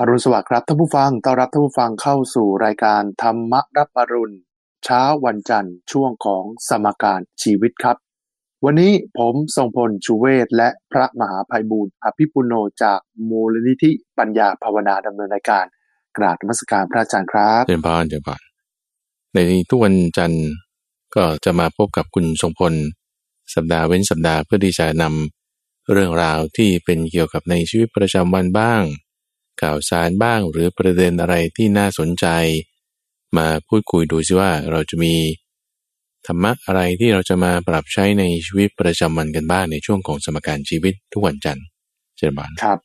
อรุณสวัสดิ์ครับท่านผู้ฟัง ต้อนรับท่านผู้ฟังเข้าสู่รายการธรรมรับอรุณ เช้าวันจันทร์ช่วงของสมการชีวิตครับ วันนี้ผมทรงพลชูเวศและพระมหาภัยบูรณ์อภิปุโนจากมูลนิธิปัญญาภาวนาดำเนินรายการ กราบมัสการพระอาจารย์ครับเดินพานเดินพานในทุกวันจันทร์ก็จะมาพบกับคุณทรงพล สัปดาห์เว้นสัปดาห์เพื่อที่จะนำเรื่องราวที่เป็นเกี่ยวกับในชีวิตประจำวันบ้าง ข่าวสารบ้าง หรือประเด็นอะไรที่น่าสนใจ มาพูดคุยดูซิว่าเราจะมีธรรมะอะไรที่เราจะมาปรับใช้ในชีวิตประจำวันกันบ้างในช่วงของสมการชีวิตทุกวันจันทร์เจริญบานครับ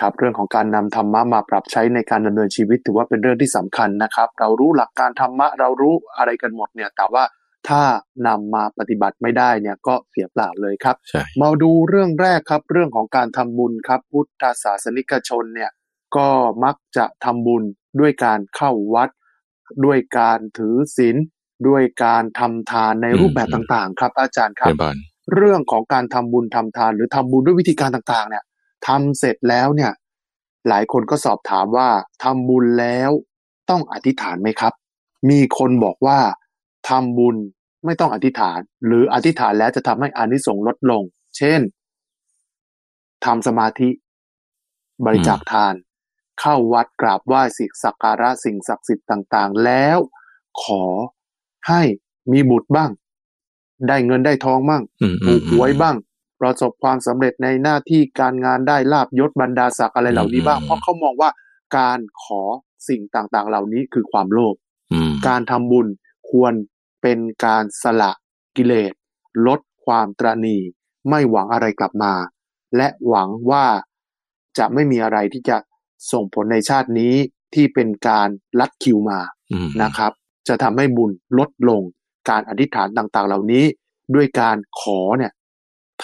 ครับเรื่องของการนำธรรมะมาปรับใช้ในการดำเนินชีวิตถือว่าเป็นเรื่องที่สำคัญนะครับ เรารู้หลักการธรรมะเรารู้อะไรกันหมดเนี่ยแต่ว่าถ้านำมาปฏิบัติไม่ได้เนี่ยก็เสียเปล่าเลยครับใช่มาดูเรื่องแรกครับ เรื่องของการทำบุญครับ พุทธศาสนิกชนเนี่ย ก็มักจะทำบุญด้วยการเข้าวัด ด้วยการถือศีลด้วยการทำทานในรูปแบบต่างๆ ครับ อาจารย์ครัเดิบนบานเรื่องของการทำบุญทำทาน หรือทำบุญด้วยวิธีการต่างๆ เนี่ยทำเสร็จแล้วเนี่ย หลายคนก็สอบถามว่าทำบุญแล้วต้องอธิษฐานไหมครับ มีคนบอกว่าทำบุญไม่ต้องอธิษฐาน หรืออธิษฐานแล้วจะทำให้อานิสงส์ลดลง เช่นทำสมาธิ บริจาคทาน เข้าวัดกราบไหว้สิ่งสักการะสิ่งศักดิ์สิทธิ์ต่างๆ แล้วขอให้มีบุตรบ้าง ได้เงินได้ทองบ้างอืมอืถูมกหวยบ้าง ประสบความสำเร็จในหน้าที่การงานได้ลาบยศบรรดาศักดิ์อะไรเหล่านี้บ้างอืมเพราะเขามองว่าการขอสิ่งต่างๆ เหล่านี้คือความโลภอืมการทำบุญควรเป็นการสละกิเลส ลดความตรณีไม่หวังอะไรกลับมา และหวังว่าจะไม่มีอะไรที่จะ ส่งผลในชาตินี้ที่เป็นการลัดคิวมาอืมนะครับ จะทำให้บุญลดลงการอธิษฐานต่างๆ เหล่านี้ด้วยการขอเนี่ย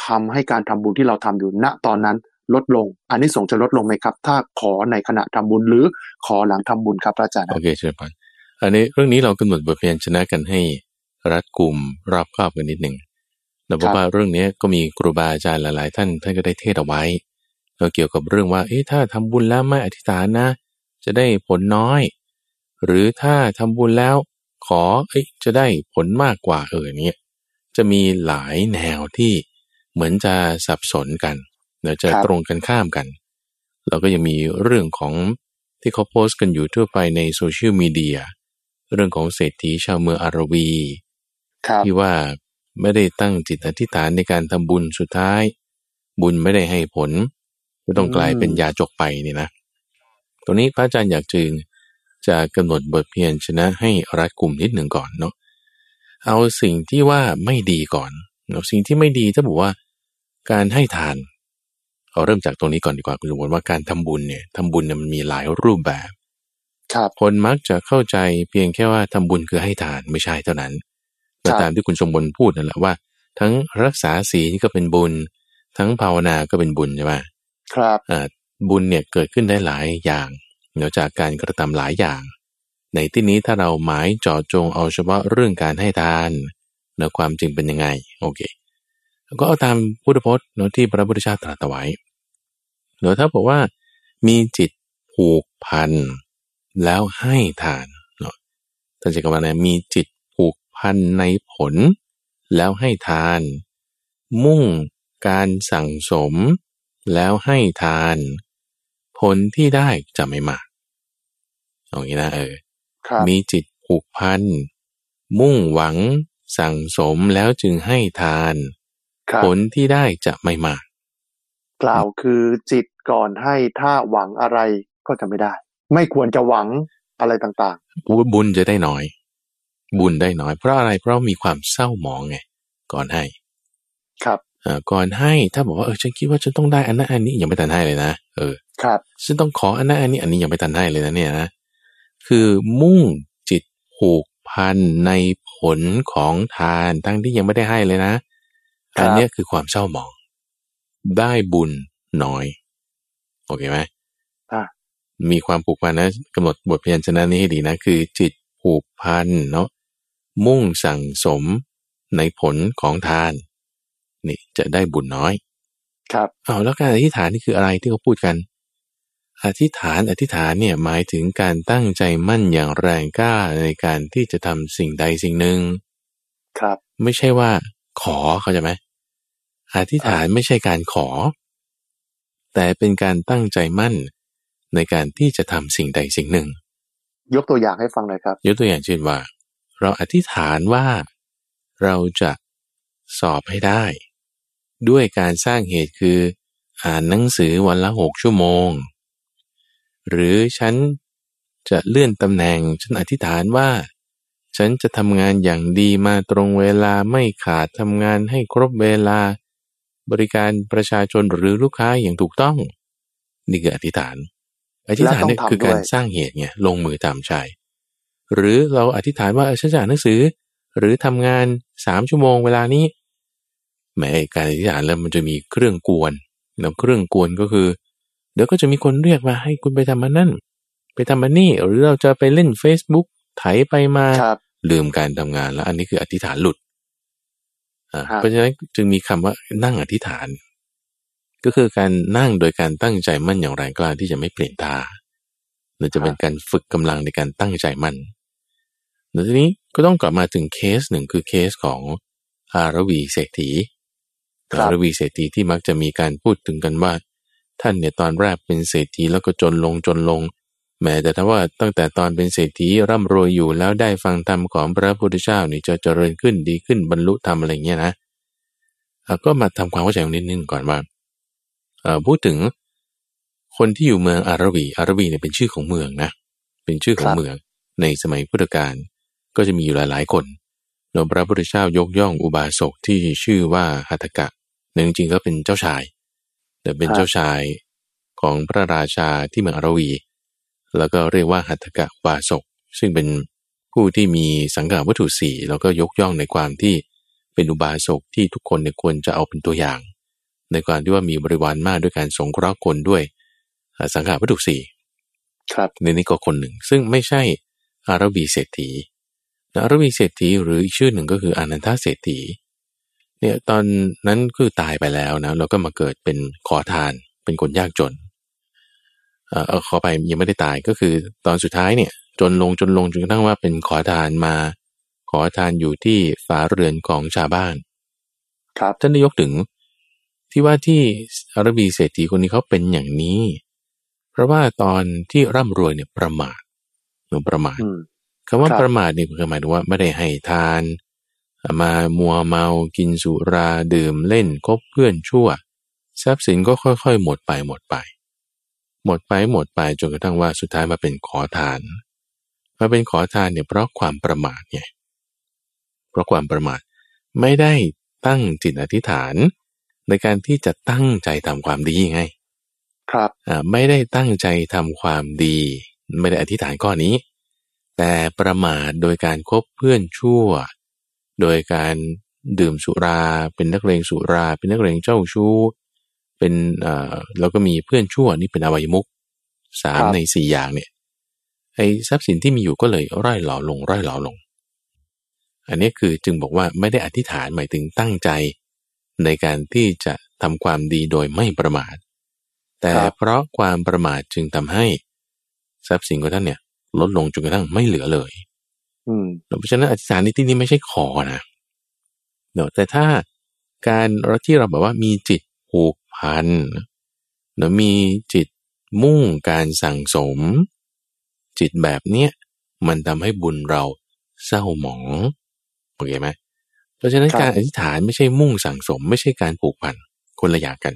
ทำให้การทำบุญที่เราทำอยู่ณตอนนั้นลดลง อันนี้ส่งส์จะลดลงไหมครับ ถ้าขอในขณะทำบุญหรือขอหลังทำบุญครับพระอาจารย์โอเคเจริญพานอันนี้เรื่องนี้เรากำหนดบทเรียนชนะกันให้รัดกลุ่มรอบครอบกันนิดหนึ่งแต่เพราะว่าเรื่องนี้ก็มีครูบาอาจารย์หลายๆ ท่านท่านก็ได้เทศเอาไว้ เราเกี่ยวกับเรื่องว่าเอ๊ะถ้าทำบุญแล้วไม่อธิษฐานนะ จะได้ผลน้อย หรือถ้าทำบุญแล้วขอเอ้ยจะได้ผลมากกว่าเออเนี่ยจะมีหลายแนวที่เหมือนจะสับสนกันเดี๋ยวจะตรงกันข้ามกัน เราก็ยังมีเรื่องของที่เขาโพสต์กันอยู่ทั่วไปในโซเชียลมีเดียเรื่องของเศรษฐีชาวเมืองอารวีครับที่ว่าไม่ได้ตั้งจิตอธิษฐานในการทำบุญสุดท้าย บุญไม่ได้ให้ผล ก็ต้องกลายเป็นยาจกไปนี่นะตรงนี้พระอาจารย์อยากจึงจะกำหนดบทเพียรชนะให้รัดกลุ่มนิดหนึ่งก่อนเนาะเอาสิ่งที่ว่าไม่ดีก่อนเนาะสิ่งที่ไม่ดีถ้าบอกว่าการให้ทานเอาเริ่มจากตรงนี้ก่อนดีกว่าคุณสมบัติว่าการทำบุญเนี่ยทำบุญเนี่ยมันมีหลายรูปแบบครับคนมักจะเข้าใจเพียงแค่ว่าทำบุญคือให้ทานไม่ใช่เท่านั้นก็ตามที่คุณสมบูรณ์พูดนั่นแหละว่า ทั้งรักษาศีลก็เป็นบุญ ทั้งภาวนาก็เป็นบุญใช่ไหม ครับบุญเนี่ยเกิดขึ้นได้หลายอย่างเนื่องจากการกระทำหลายอย่าง ในที่นี้ถ้าเราหมายเจาะจงเอาเฉพาะเรื่องการให้ทานเนื้อความจริงเป็นยังไงโอเคก็เอาตามพุทธพจน์เนาะที่พระพุทธเจ้าตรัสไว้เดี๋ยวถ้าบอกว่ามีจิตผูกพันแล้วให้ทานเนาะท่านจะกำลังนะมีจิตผูกพันในผล แล้วให้ทาน มุ่งการสั่งสม แล้วให้ทาน ผลที่ได้จะไม่มากเอาอย่างนี้นะเออครับมีจิตผูกพัน มุ่งหวัง สั่งสมแล้วจึงให้ทานครับผลที่ได้จะไม่มากกล่าวคือจิตก่อนให้ถ้าหวังอะไรก็จะไม่ได้ ไม่ควรจะหวังอะไรต่างบุญจะได้น้อย บุญได้น้อยเพราะอะไรเพราะมีความเศร้าหมองไงก่อนให้ๆครับเอ่อ ก่อนให้ถ้าบอกว่าเออฉันคิดว่าฉันต้องได้อันนั้นอันนี้ยังไม่ทันให้เลยนะเออครับฉันต้องขออันนั้นอันนี้อันนี้ยังไม่ทันให้เลยนะเนี่ยนะคือมุ่งจิตผูกพันในผลของทานทั้งที่ยังไม่ได้ให้เลยนะครับอันเนี้ยคือความเศร้าหมอง ได้บุญน้อยโอเคไหมอะมีความผูกพันนะกำหนดบทเพียรชนะนี้ให้ดีนะ คือจิตผูกพันเนาะมุ่งสั่งสมในผลของทาน นี่จะได้บุญน้อย ครับเอาแล้วการอธิษฐานนี่คืออะไรที่เขาพูดกัน อธิษฐานอธิษฐานเนี่ยหมายถึงการตั้งใจมั่นอย่างแรงกล้าในการที่จะทำสิ่งใดสิ่งหนึ่ง ครับ ไม่ใช่ว่า ขอเขาใจไหมอธิษฐานไม่ใช่การขอ แต่เป็นการตั้งใจมั่นในการที่จะทำสิ่งใดสิ่งหนึ่ง ยกตัวอย่างให้ฟังหน่อยครับ ยกตัวอย่างเช่นว่า เราอธิษฐานว่าเราจะสอบให้ได้ ด้วยการสร้างเหตุคืออ่านหนังสือวันละหกชั่วโมง หรือฉันจะเลื่อนตำแหน่งฉันอธิษฐานว่า ฉันจะทำงานอย่างดีมาตรงเวลาไม่ขาดทำงานให้ครบเวลา บริการประชาชนหรือลูกค้าอย่างถูกต้อง นี่คืออธิษฐาน อธิษฐานเนี่ยคือการสร้างเหตุไงลงมือทำใช่หรือเราอธิษฐานว่าฉันจะอ่านหนังสือ หรือทำงานสามชั่วโมงเวลานี้ แหมการอธิษฐานแล้วมันจะมีเครื่องกวนแล้วเครื่องกวนก็คือ เดี๋ยวก็จะมีคนเรียกมาให้คุณไปทำมันนั่น ไปทำมันนี่ หรือเราจะไปเล่น Facebook ไถไปมาครับลืมการทำงานแล้ว อันนี้คืออธิษฐานหลุดอ่าครับเพราะฉะนั้นจึงมีคำว่านั่งอธิษฐาน ก็คือการนั่งโดยการตั้งใจมั่นอย่างแรงกล้าที่จะไม่เปลี่ยนท่านั่นจะเป็นการฝึกกำลังในการตั้งใจมั่นแล้วทีนี้ก็ต้องกลับมาถึงเคสหนึ่งคือเคสของอารวีเศรษฐีค รับอารวีเศรษฐีที่มักจะมีการพูดถึงกันว่า ท่านเนี่ยตอนแรกเป็นเศรษฐีแล้วก็จนลงจนลง แม้แต่ถ้าว่าตั้งแต่ตอนเป็นเศรษฐีร่ำรวยอยู่แล้วได้ฟังธรรมของพระพุทธเจ้านี่จะเจริญขึ้นดีขึ้นบรรลุธรรมอะไรเงี้ยนะเอ่อก็มาทำความเข้าใจนิดนึงก่อนว่าเอ่อพูดถึงคนที่อยู่เมืองอารวีอารวีเนี่ยเป็นชื่อของเมืองนะเป็นชื่อของครับเมืองในสมัยพุทธกาลก็จะมีอยู่หลายๆคนโดยพระพุทธเจ้ายกย่องอุบาสกที่ชื่อว่าหัตถกะ แต่จริงๆก็เป็นเจ้าชาย แต่เป็นครับเจ้าชายของพระราชาที่เมืองอารวี แล้วก็เรียกว่าหัตถกะวาสกซึ่งเป็นผู้ที่มีสังกัดวัตถุสี่แล้วก็ยกย่องในความที่เป็นอุบาสกที่ทุกคนเนี่ยควรจะเอาเป็นตัวอย่าง ในการที่ว่ามีบริวารมากด้วยการสงเคราะห์คนด้วยอ่าสังกัดวัตถุสี่ครับในนี้ก็คนหนึ่ง ซึ่งไม่ใช่อารบีเศรษฐีอารบีเศรษฐีหรืออีกชื่อหนึ่งก็คืออนันทเศรษฐี เนี่ยตอนนั้นคือตายไปแล้วนะแล้วก็มาเกิดเป็นขอทาน เป็นคนยากจนเอ่อเอ่อขอไปยังไม่ได้ตายก็คือตอนสุดท้ายเนี่ย จนลงจนลงจนกระทั่งว่าเป็นขอทานมา ขอทานอยู่ที่ฝาเรือนของชาวบ้าน ครับท่านได้ยกถึงที่ว่าที่อารบีเศรษฐีคนนี้เขาเป็นอย่างนี้ เพราะว่าตอนที่ร่ำรวยเนี่ยประมาทหรือประมาทอืมคำว่าครับประมาทนี่คือหมายถึงว่าไม่ได้ให้ทาน มามัวเมากินสุราดื่มเล่นคบเพื่อนชั่ว ทรัพย์สินก็ค่อยๆ หมดไปหมดไป หมดไปหมดไปจนกระทั่งว่าสุดท้ายมาเป็นขอทานมาเป็นขอทานเนี่ยเพราะความประมาทไงเพราะความประมาทไม่ได้ตั้งจิตอธิษฐาน ในการที่จะตั้งใจทำความดีไง ครับอ่าไม่ได้ตั้งใจทำความดี ไม่ได้อธิษฐานข้อนี้ แต่ประมาทโดยการคบเพื่อนชั่ว โดยการดื่มสุรา เป็นนักเลงสุรา เป็นนักเลงเจ้าชู้ เป็นเอ่อแล้วก็มีเพื่อนชั่วนี่เป็นอวัยมุกสามครับในสี่อย่างเนี่ยไอ้ทรัพย์สินที่มีอยู่ก็เลยร่อยหลอลงร่อยหลอลง อันนี้คือจึงบอกว่าไม่ได้อธิษฐานหมายถึงตั้งใจ ในการที่จะทำความดีโดยไม่ประมาท แต่ครับเพราะความประมาทจึงทำให้ ทรัพย์สินของท่านเนี่ยลดลงจนกระทั่งไม่เหลือเลยอืม เพราะฉะนั้นอธิษฐานในที่นี้ไม่ใช่ขอนะเนอะแต่ถ้าการเราที่เราแบบว่ามีจิตผูกพันเนอะมีจิตมุ่งการสั่งสม จิตแบบเนี้ยมันทำให้บุญเราเศร้าหมองโอเคไหมเพราะฉะนั้นการอธิษฐานไม่ใช่มุ่งสั่งสม ไม่ใช่การผูกพันคนละอย่างกัน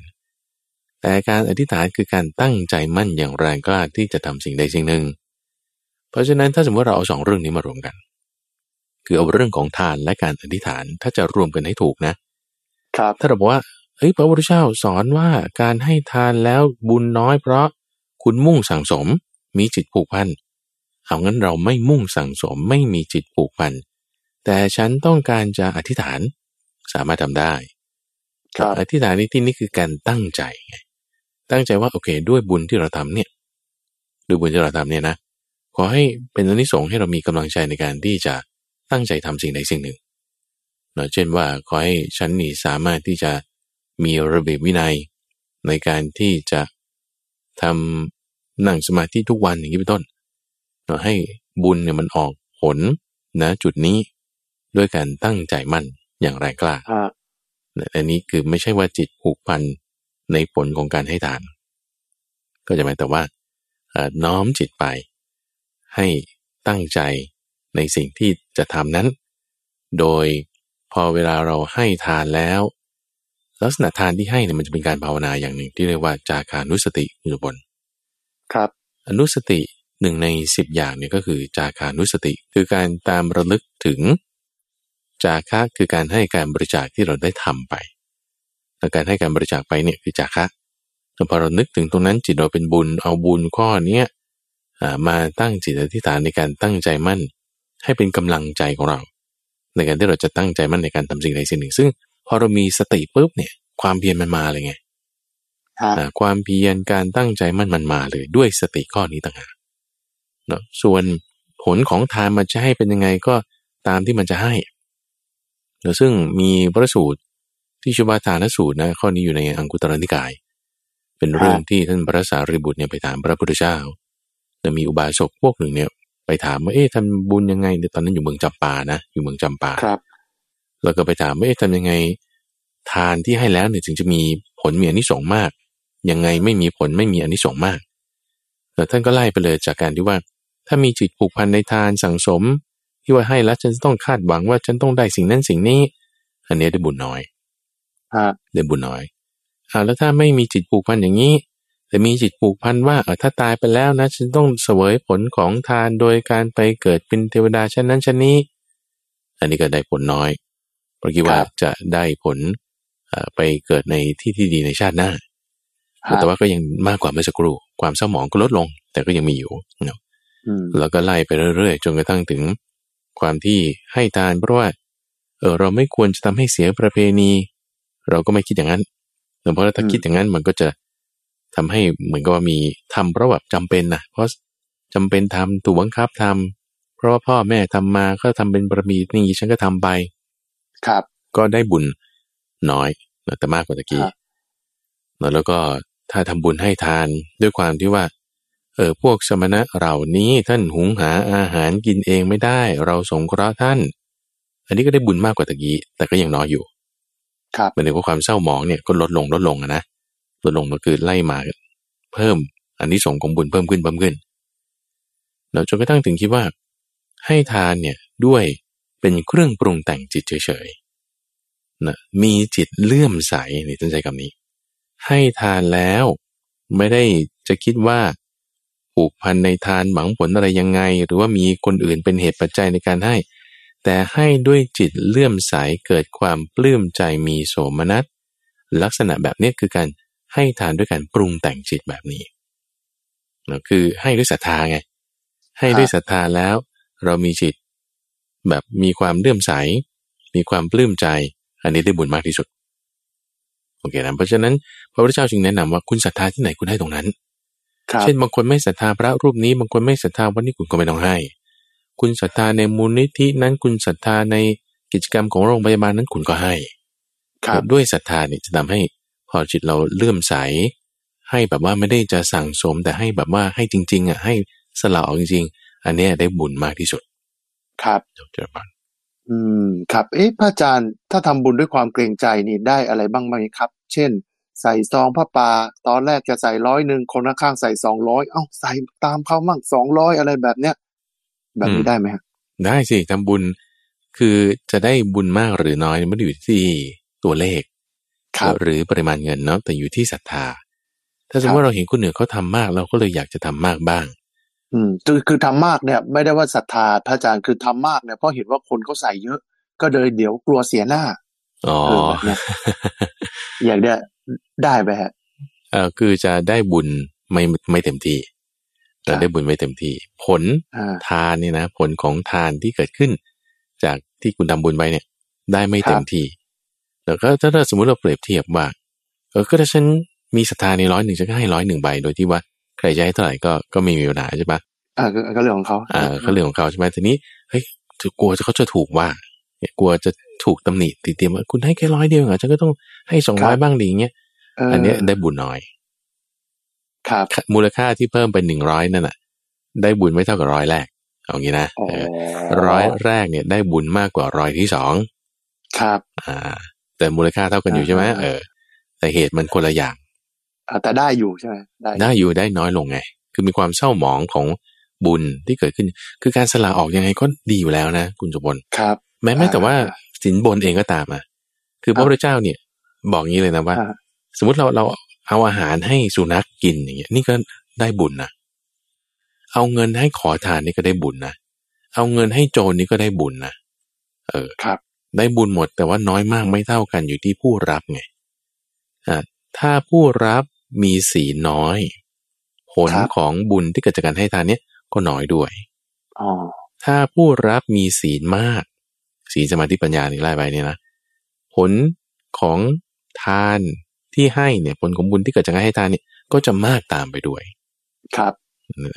แต่การอธิษฐานคือการตั้งใจมั่นอย่างแรงกล้าที่จะทำสิ่งใดสิ่งหนึ่ง เพราะฉะนั้นถ้าสมมติเราเอาสองเรื่องนี้มารวมกัน คือเอาเรื่องของทานและการอธิษฐานถ้าจะรวมกันให้ถูกนะ ครับถ้าเราบอกว่าเฮ้ยพระพุทธเจ้าสอนว่าการให้ทานแล้วบุญน้อยเพราะคุณมุ่งสั่งสมมีจิตผูกพันเอางั้นเราไม่มุ่งสั่งสมไม่มีจิตผูกพันแต่ฉันต้องการจะอธิษฐานสามารถทำได้ครับอธิษฐานในที่นี้คือการตั้งใจไงตั้งใจว่าโอเค ด้วยบุญที่เราทำเนี่ยด้วยบุญที่เราทำเนี่ยนะ ขอให้เป็นอนิสงส์ให้เรามีกำลังใจในการที่จะตั้งใจทำสิ่งใดสิ่งหนึ่งเนาะเช่นว่าขอให้ฉันนี่สามารถที่จะมีระเบียบวินัย ในการที่จะทนั่งสมาธิทุกวันอย่างนี้เป็นต้นเราให้บุญเนี่ยมันออกผลนะจุดนี้ด้วยการตั้งใจมั่นอย่างแรงกล้าฮะอันนี้คือไม่ใช่ว่าจิตผูกพันในผลของการให้ทาน ก็จะหมายแต่ว่าเอ่อน้อมจิตไป ให้ตั้งใจในสิ่งที่จะทำนั้น โดยพอเวลาเราให้ทานแล้ว ลักษณะทานที่ให้เนี่ยมันจะเป็นการภาวนาอย่างหนึ่งที่เรียกว่าจาคานุสติอยู่บนครับ อนุสติหนึ่งในสิบอย่างเนี่ยก็คือจาคานุสติ คือการตามระลึกถึง จาคะคือการให้การบริจาคที่เราได้ทำไปและการให้การบริจาคไปเนี่ยคือจาคะแต่พอเรานึกถึงตรงนั้นจิตเราเป็นบุญเอาบุญข้อเนี้ยอ่า มาตั้งจิตอธิษฐานในการตั้งใจมั่น ให้เป็นกำลังใจของเรา ในการที่เราจะตั้งใจมั่นในการทำสิ่งใดสิ่งหนึ่ง ซึ่งพอเรามีสติปุ๊บเนี่ยความเพียรมันมาเลยไงฮะอ่าความเพียรการตั้งใจมั่นมันมาเลยด้วยสติข้อนี้ต่างหากเนาะส่วนผลของทานมันจะให้เป็นยังไงก็ตามที่มันจะให้เนาะซึ่งมีพระสูตรที่ชื่อว่าทานสูตรนะข้อนี้อยู่ในอังคุตรนิกาย เป็นเรื่องที่ท่านพระสารีบุตรเนี่ยไปถามพระพุทธเจ้า แต่มีอุบาสกพวกหนึ่งเนี่ย ไปถามว่าเอ๊ะทำบุญยังไงเนี่ยตอนนั้นอยู่เมืองจำปานะ อยู่เมืองจำปาครับ แล้วก็ไปถามว่าเอ๊ะทำยังไง ทานที่ให้แล้วเนี่ยถึงจะมีผลมีอานิสงส์มาก ยังไงไม่มีผลไม่มีอานิสงส์มากแต่ท่านก็ไล่ไปเลยจากการที่ว่า ถ้ามีจิตผูกพันในทานสั่งสม ที่ว่าให้แล้วฉันจะต้องคาดหวังว่าฉันต้องได้สิ่งนั้นสิ่งนี้ อันเนี้ยได้บุญน้อยฮะได้บุญน้อยอ่าแล้วถ้าไม่มีจิตผูกพันอย่างนี้ แต่มีจิตผูกพันว่าเออถ้าตายไปแล้วนะฉันต้องเสวยผลของทานโดยการไปเกิดเป็นเทวดาชั้นนั้นชั้นนี้ อันนี้ก็ได้ผลน้อยเพราะคิดว่าจะได้ผลเอ่อไปเกิดในที่ที่ดีในชาติหน้าฮะแต่ว่าก็ยังมากกว่าเมื่อสักครู่ความเศร้าหมองก็ลดลง แต่ก็ยังมีอยู่เนาะอืมแล้วก็ไล่ไปเรื่อยๆ จนกระทั่งถึงความที่ให้ทานเพราะว่าเออเราไม่ควรจะทำให้เสียประเพณี เราก็ไม่คิดอย่างนั้นแต่เพราะถ้าคิดอย่างนั้นมันก็จะ ทำให้เหมือนกับว่ามีทำเพราะแบบจำเป็นนะเพราะจำเป็นทำถูกบังคับทำเพราะว่าพ่อแม่ทำมาก็ทำเป็นประเพณีฉันก็ทำไป ครับ ก็ได้บุญน้อยแต่มากกว่าตะกี้ครับแล้วก็ถ้าทำบุญให้ทานด้วยความที่ว่า เออพวกสมณะเหล่านี้ท่านหุงหาอาหารกินเองไม่ได้ เราสงเคราะห์ท่าน อันนี้ก็ได้บุญมากกว่าตะกี้แต่ก็ยังน้อยอยู่ ครับหมายถึงว่าความเศร้าหมองเนี่ยก็ลดลงลดลงอะนะ ลดลงก็คือไล่มาเพิ่มอันนี้ส่งของบุญเพิ่มขึ้นเพิ่มขึ้นแล้วจนกระทั่งถึงคิดว่า ให้ทานเนี่ยด้วยเป็นเครื่องปรุงแต่งจิตเฉยๆนะมีจิตเลื่อมใสนี่ท่านใช้คำนี้ ให้ทานแล้วไม่ได้จะคิดว่าผูกพันในทานหวังผลอะไรยังไง หรือว่ามีคนอื่นเป็นเหตุปัจจัยในการให้ แต่ให้ด้วยจิตเลื่อมใสเกิดความปลื้มใจมีโสมนัสลักษณะแบบนี้คือการ ให้ทานด้วยการปรุงแต่งจิตแบบนี้นะคือให้ด้วยศรัทธาไง ให้ด้วยศรัทธาแล้ว เรามีจิต แบบมีความเลื่อมใส มีความปลื้มใจ อันนี้ได้บุญมากที่สุดโอเคนะเพราะฉะนั้นพระพุทธเจ้าจึงแนะนำว่าคุณศรัทธาที่ไหนคุณให้ตรงนั้นครับเช่นบางคนไม่ศรัทธาพระรูปนี้บางคนไม่ศรัทธาวันนี้คุณก็ไม่ต้องให้ คุณศรัทธาในมูลนิธินั้นคุณศรัทธาในกิจกรรมของโรงพยาบาลนั้นคุณก็ให้ครับด้วยศรัทธาเนี่ยจะทำให้ พอจิตเราเลื่อมใส ให้แบบว่าไม่ได้จะสั่งสม แต่ให้แบบว่าให้จริง ๆอะให้สละออกจริงๆ อันเนี้ยได้บุญมากที่สุด ครับเจ้าบ้านอืมครับ เอ๊ะพระอาจารย์ถ้าทำบุญด้วยความเกรงใจนี่ได้อะไรบ้างไหมครับ เช่น ใส่ซองผ้าป่าตอนแรกจะใส่ร้อยหนึ่งคนข้างๆใส่สองร้อยเอ้าใส่ตามเขามั่งสองร้อยอะไรแบบเนี้ยแบบนี้ได้ไหมฮะได้สิทำบุญคือจะได้บุญมากหรือน้อยไม่ได้อยู่ที่ตัวเลขครับ หรือปริมาณเงินเนาะแต่อยู่ที่ศรัทธา ถ้าสมมติว่าเราเห็นคนอื่นเขาทำมากเราก็เลยอยากจะทำมากบ้าง อืมคือคือทำมากเนี่ย ไม่ได้ว่าศรัทธาพระอาจารย์คือทำมากเนี่ยเพราะเห็นว่าคนเขาใส่เยอะ ก็เลยเดี๋ยวกลัวเสียหน้าอ๋อเออแบบเนี้ยอย่างเนี้ยได้ไหมฮะเออคือจะได้บุญไม่ไม่เต็มที่ครัจะบได้บุญไม่เต็มที่ ผลอ่าทานเนี่ยนะ ผลของทานที่เกิดขึ้น จากที่คุณทำบุญไปเนี่ย ได้ไม่เต็คมรับที่ แล้วก็ถ้าถ้าสมมติเราเปรียบเทียบว่าเออก็ถ้าฉันมีศรัทธาในร้อยหนึ่งฉันก็ให้ร้อยหนึ่งใบโดยที่ว่าใครจะให้เท่าไหร่ก็ก็ไม่มีปัญหาใช่ปะอ่าก็ก็เรื่องของเขาอ่าก็เรื่องของเขาใช่ไหมทีนี้เฮ้ยกลัวจะเขาจะถูกว่าเนี่ยกลัวจะถูกตำหนิติเตียมว่าคุณให้แค่ร้อยเดียวเหรอฉันก็ต้องให้สองร้อยบ้างดีอย่างเงี้ยเอออันเนี้ยได้บุญน้อย ครับมูลค่าที่เพิ่มเป็นหนึ่งร้อยนั่นน่ะได้บุญไม่เท่ากับร้อยแรกเอางี้นะอ๋อเออร้อยแรกเนี่ยได้บุญมากกว่าร้อยที่สองครับ อ่า แต่มูลค่าเท่ากันอยู่ใช่ไหมอ่าเออ แต่เหตุมันคนละอย่างอ่าแต่ได้อยู่ใช่ไหมได้ได้อยู่ได้น้อยลงไง คือมีความเศร้าหมองของบุญที่เกิดขึ้น คือการสละออกยังไงก็ดีอยู่แล้วนะ คุณจุบลครับ แม้แม้แต่ว่าอ่าสินบนเองก็ตามอะคือพระพุทธเจ้าเนี่ย บอกงี้เลยนะว่าอ่า สมมติเราเราเอาอาหารให้สุนัขกินอย่างเงี้ยนี่ก็ได้บุญนะเอาเงินให้ขอทานนี่ก็ได้บุญนะเอาเงินให้โจรนี่ก็ได้บุญนะเออครับ ได้บุญหมดแต่ว่าน้อยมากไม่เท่ากันอยู่ที่ผู้รับไงอ่าถ้าผู้รับมีศีลน้อย ผลครับของบุญที่เกิดจากการให้ทานเนี่ยก็น้อยด้วยอ๋อถ้าผู้รับมีศีลมาก ศีลสมาธิปัญญานี่ไล่ไปเนี่ยนะผลของทานที่ให้เนี่ยผลของบุญที่เกิดจากการให้ทานเนี่ยก็จะมากตามไปด้วย ครับ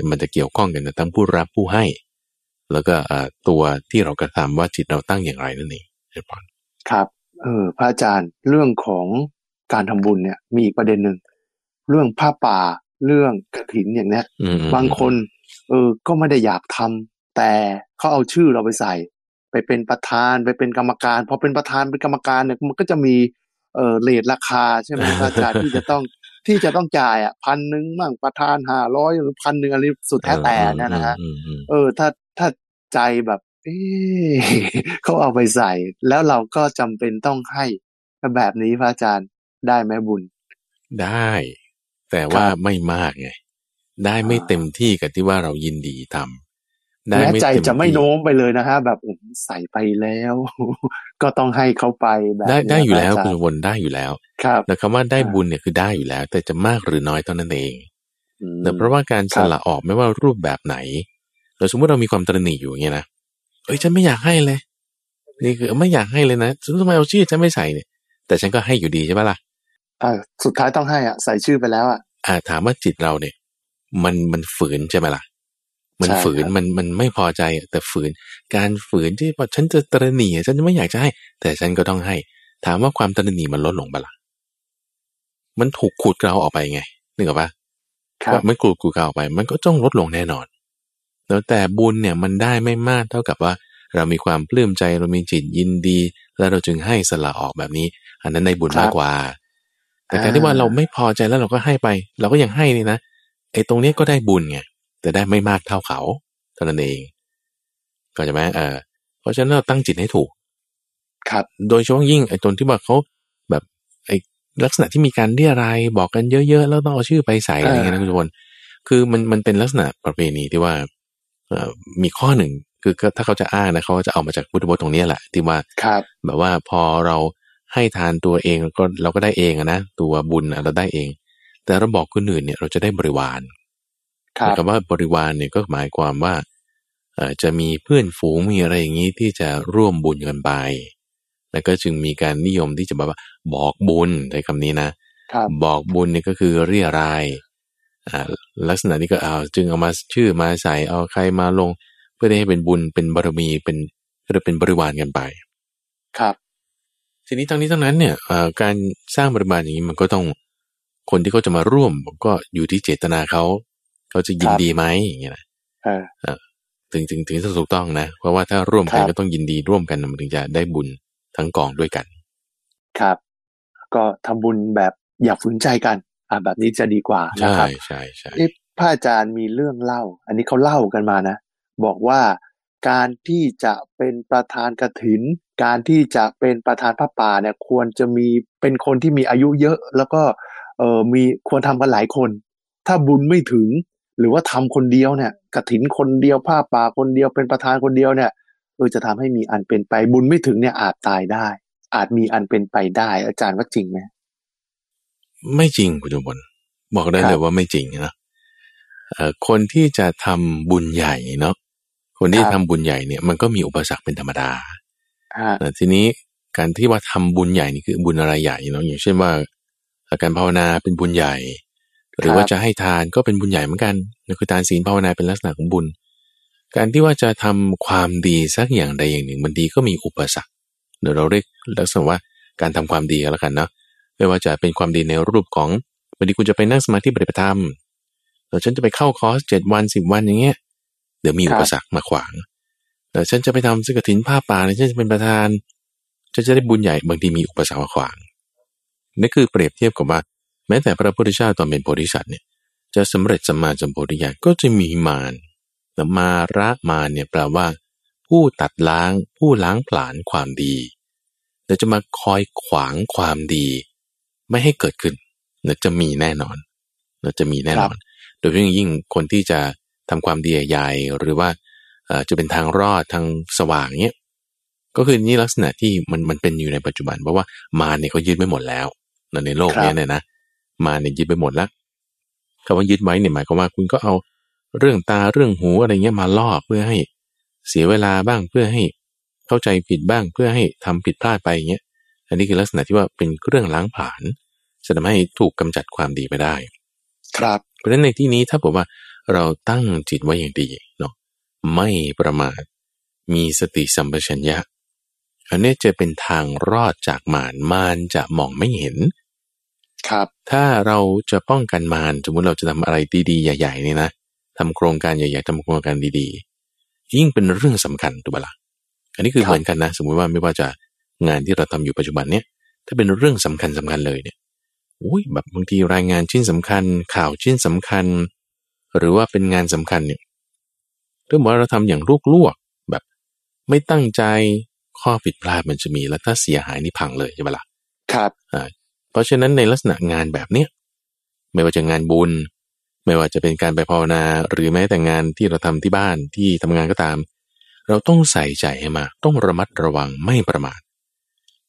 มันจะเกี่ยวข้องกันนะทั้งผู้รับผู้ให้ แล้วก็เอ่อตัวที่เรากระทำว่าจิตเราตั้งอย่างไรนั่นเอง เช่นพอนครับเออพระอาจารย์เรื่องของการทำบุญเนี่ย มีอีกประเด็นหนึ่งเรื่องผ้าป่าเรื่องกระถินอย่างเนี้ยอืมอืมบางคน เออก็ไม่ได้อยากทำแต่เขาเอาชื่อเราไปใส่ ไปเป็นประธานไปเป็นกรรมการพอเป็นประธานเป็นกรรมการเนี่ยมันก็จะมีเออเรทราคาใช่ไหมพระอาจารย์ที่จะต้องที่จะต้องจ่ายอะพันหนึ่งมั่งประธานห้าร้อยหรือพันหนึ่งอะไรสุดแท้แต่เนี่ยนะฮะอืมอืมเออถ้าถ้าใจแบบ เออเขาเอาไปใส่ แล้วเราก็จำเป็นต้องให้แบบนี้พระอาจารย์ได้ไหมบุญ ได้ แต่ว่าครับไม่มากไงได้ไม่อ่าเต็มที่กับที่ว่าเรายินดีทำได้แม้ไม่ใจเต็มจะไม่ที่โน้มไปเลยนะฮะแบบผมใส่ไปแล้ว ก็ต้องให้เขาไปแบบได้เนี้ได้อยู่แล้วพระาคุณจารย์วนได้อยู่แล้ว ครับแต่คำว่าได้อ่าบุญเนี่ยคือได้อยู่แล้ว แต่จะมากหรือน้อยเท่านั้นเองอืมแต่เพราะว่าการคสรับละออกไม่ว่ารูปแบบไหนเราสมมติเรามีความตระหนี่อยู่อย่างเงี้ยนะ เอ้ยฉันไม่อยากให้เลย นี่คือไม่อยากให้เลยนะทำไมเอาชื่อฉันไม่ใส่เนี่ย แต่ฉันก็ให้อยู่ดีใช่ปะล่ะอ่าสุดท้ายต้องให้อะ ใส่ชื่อไปแล้วอะอ่าถามว่าจิตเราเนี่ย มันมันฝืนใช่ไหมล่ะ มันใช่ฝืนครับมันมันไม่พอใจอะแต่ฝืน การฝืนที่ว่าฉันจะตระหนี่อะฉันไม่อยากจะให้ แต่ฉันก็ต้องให้ ถามว่าความตระหนี่มันลดลงปะล่ะมันถูกขูดเกลาออกไปไงนึกออกปะครับก็ไม่กรูดกูเก่าไป มันก็ต้องลดลงแน่นอน แล้วแต่บุญเนี่ยมันได้ไม่มากเท่ากับว่า เรามีความปลื้มใจเรามีจิตยินดี แล้วเราจึงให้สละออกแบบนี้ อันนั้นในบุญมากกว่า แต่การที่ว่าเราไม่พอใจแล้วเราก็ให้ไป เราก็ยังให้นี่นะไอ้ตรงเนี้ยก็ได้บุญไงแต่ได้ไม่มากเท่าเขาเท่านั้นเองก็จะไหมเออเพราะฉะนั้นเราตั้งจิตให้ถูก ครับ โดยเฉพาะยิ่งไอ้ตนที่ว่าเขาแบบไอ้ลักษณะที่มีการเรียรายบอกกันเยอะๆแล้วต้องเอาชื่อไปใส่อะไรเงี้ยนะคุณผู้ชมคือมันมันเป็นลักษณะประเพณีที่ว่าเอ่อ มีข้อหนึ่งคือก็ถ้าเขาจะอ้างนะเขาก็จะเอามาจากพุทธบทตรงเนี้ยแหละ ที่ว่าครับ แบบว่าพอเราให้ทานตัวเองก็เราก็ได้เองอะนะตัวบุญอะเราได้เอง แต่เราบอกคนอื่นเนี่ยเราจะได้บริวารครับคำว่าบริวารเนี่ยก็หมายความว่าเอ่อจะมีเพื่อนฝูงมีอะไรอย่างนี้ที่จะร่วมบุญกันไป แล้วก็จึงมีการนิยมที่จะแบบว่าบอกบุญในคำนี้นะครับบอกบุญเนี่ยก็คือเรียรายอ่า ลักษณะนี้ก็เอาจึงเอามาชื่อมาใส่เอาใครมาลง เพื่อได้ให้เป็นบุญเป็นบารมีเป็นก็จะเป็นบริวารกันไป ครับ ทีนี้ทั้งนี้ทั้งนั้นเนี่ยเอ่อการสร้างบริบาลอย่างนี้มันก็ต้องคนที่เขาจะมาร่วมก็อยู่ที่เจตนาเขาเขาจะยินครับดีไหมอย่างเงี้ยนะเออถึงถึงถึงจะถูกต้องนะ เพราะว่าถ้าร่วมกันครับก็ต้องยินดีร่วมกันมันถึงจะได้บุญทั้งกองด้วยกัน ครับ ก็ทำบุญแบบอย่าฝืนใจกัน อ่าแบบนี้จะดีกว่านะใช่ครับใช่ใช่เอ๊ะพระอาจารย์มีเรื่องเล่า อันนี้เขาเล่ากันมานะ บอกว่าการที่จะเป็นประธานกระถิน การที่จะเป็นประธานพระป่าเนี่ยควรจะมีเป็นคนที่มีอายุเยอะ แล้วก็เออมีควรทำกันหลายคน ถ้าบุญไม่ถึง หรือว่าทำคนเดียวเนี่ยกระถินคนเดียวผ้าป่าคนเดียวเป็นประธานคนเดียวเนี่ยเออจะทำให้มีอันเป็นไปบุญไม่ถึงเนี่ยอาจตายได้ อาจมีอันเป็นไปได้ อาจารย์ว่าจริงไหม ไม่จริงคุณจุบลบอกได้ครับเลยว่าไม่จริงนะเอ่อคนที่จะทำบุญใหญ่เนาะคนที่ครับทำบุญใหญ่เนี่ยมันก็มีอุปสรรคเป็นธรรมดาฮะแต่ทีนี้การที่ว่าทำบุญใหญ่นี่คือบุญอะไรใหญ่เนาะอย่างเช่นว่าการภาวนาเป็นบุญใหญ่ หรือว่าจะให้ทานก็เป็นบุญใหญ่เหมือนกันนั่นคือทานศีลภาวนาเป็นลักษณะของบุญ การที่ว่าจะทำความดีสักอย่างใดอย่างหนึ่งมันดีก็มีอุปสรรคเดี๋ยวเราเรียกลักษณะว่าการทำความดีก็แล้วกันเนาะ ไม่ว่าจะเป็นความดีในรูปของบางทีคุณจะไปนั่งสมาธิปฏิบัติธรรมแต่ฉันจะไปเข้าคอร์สเจ็ดวันสิบวันอย่างเงี้ย เดี๋ยวมีครับอุปสรรคมาขวางแต่ฉันจะไปทำสกถินผ้าป่าเนี่ยฉันจะเป็นประธานฉันจะได้บุญใหญ่บางทีมีอุปสรรคมาขวางนี่คือเปรียบเทียบกับว่า แม้แต่พระพุทธเจ้าตอนเป็นโพธิสัตว์เนี่ยจะสำเร็จสมมาจมโพธิญาณก็จะมีมารแต่มาระมารเนี่ยแปลว่า ผู้ตัดล้างผู้ล้างผลาญความดีแต่จะมาคอยขวางความดี ไม่ให้เกิดขึ้นนะจะมีแน่นอนนะจะมีแน่นอน โดยเฉพาะอย่างยิ่งคนที่จะทำความดีใหญ่ๆหรือว่าเอ่อจะเป็นทางรอดทางสว่างเนี้ยก็คือนี่ลักษณะที่มันมันเป็นอยู่ในปัจจุบัน เพราะว่ามาเนี่ยเขายึดไม่หมดแล้วนะในโลกเนี้ยเนี่ยนะมาเนี่ยยึดไปหมดแล้วคำว่ายึดไว้เนี่ยหมายความว่าคุณก็เอาเรื่องตาเรื่องหูอะไรเงี้ยมาล่อเพื่อให้เสียเวลาบ้างเพื่อให้เข้าใจผิดบ้างเพื่อให้ทำผิดพลาดไปอย่างเงี้ย อันนี้คือลักษณะที่ว่าเป็นเครื่องล้างผลาญจะทำให้ถูกกำจัดความดีไปได้ ครับ เพราะฉะนั้นในที่นี้ถ้าบอกว่าเราตั้งจิตไว้อย่างดีเนาะไม่ประมาทมีสติสัมปชัญญะอันนี้จะเป็นทางรอดจากมารมารจะมองไม่เห็น ครับ ถ้าเราจะป้องกันมารสมมติเราจะทำอะไรดีๆใหญ่ๆเนี่ยนะทำโครงการใหญ่ๆทำโครงการดีๆ ยิ่งเป็นเรื่องสำคัญถูกปะละ่ะอันนี้คือครับเหมือนกันนะ สมมุติว่าไม่ว่าจะ งานที่เราทำอยู่ปัจจุบันเนี่ยถ้าเป็นเรื่องสำคัญสำคัญเลยเนี่ยอุ้ยแบบบางทีรายงานชิ้นสำคัญ ข่าวชิ้นสำคัญ หรือว่าเป็นงานสำคัญเนี่ยถ้าบอกว่าเราทำอย่างลวกๆแบบ ไม่ตั้งใจข้อผิดพลาดมันจะมีแล้วถ้าเสียหายนี่พังเลยใช่ปะล่ะครับเพราะฉะนั้นในลักษณะงานแบบเนี้ยไม่ว่าจะงานบุญ ไม่ว่าจะเป็นการไปภาวนา หรือแม้แต่งานที่เราทำที่บ้านที่ทำงานก็ตาม เราต้องใส่ใจให้มากต้องระมัดระวังไม่ประมาท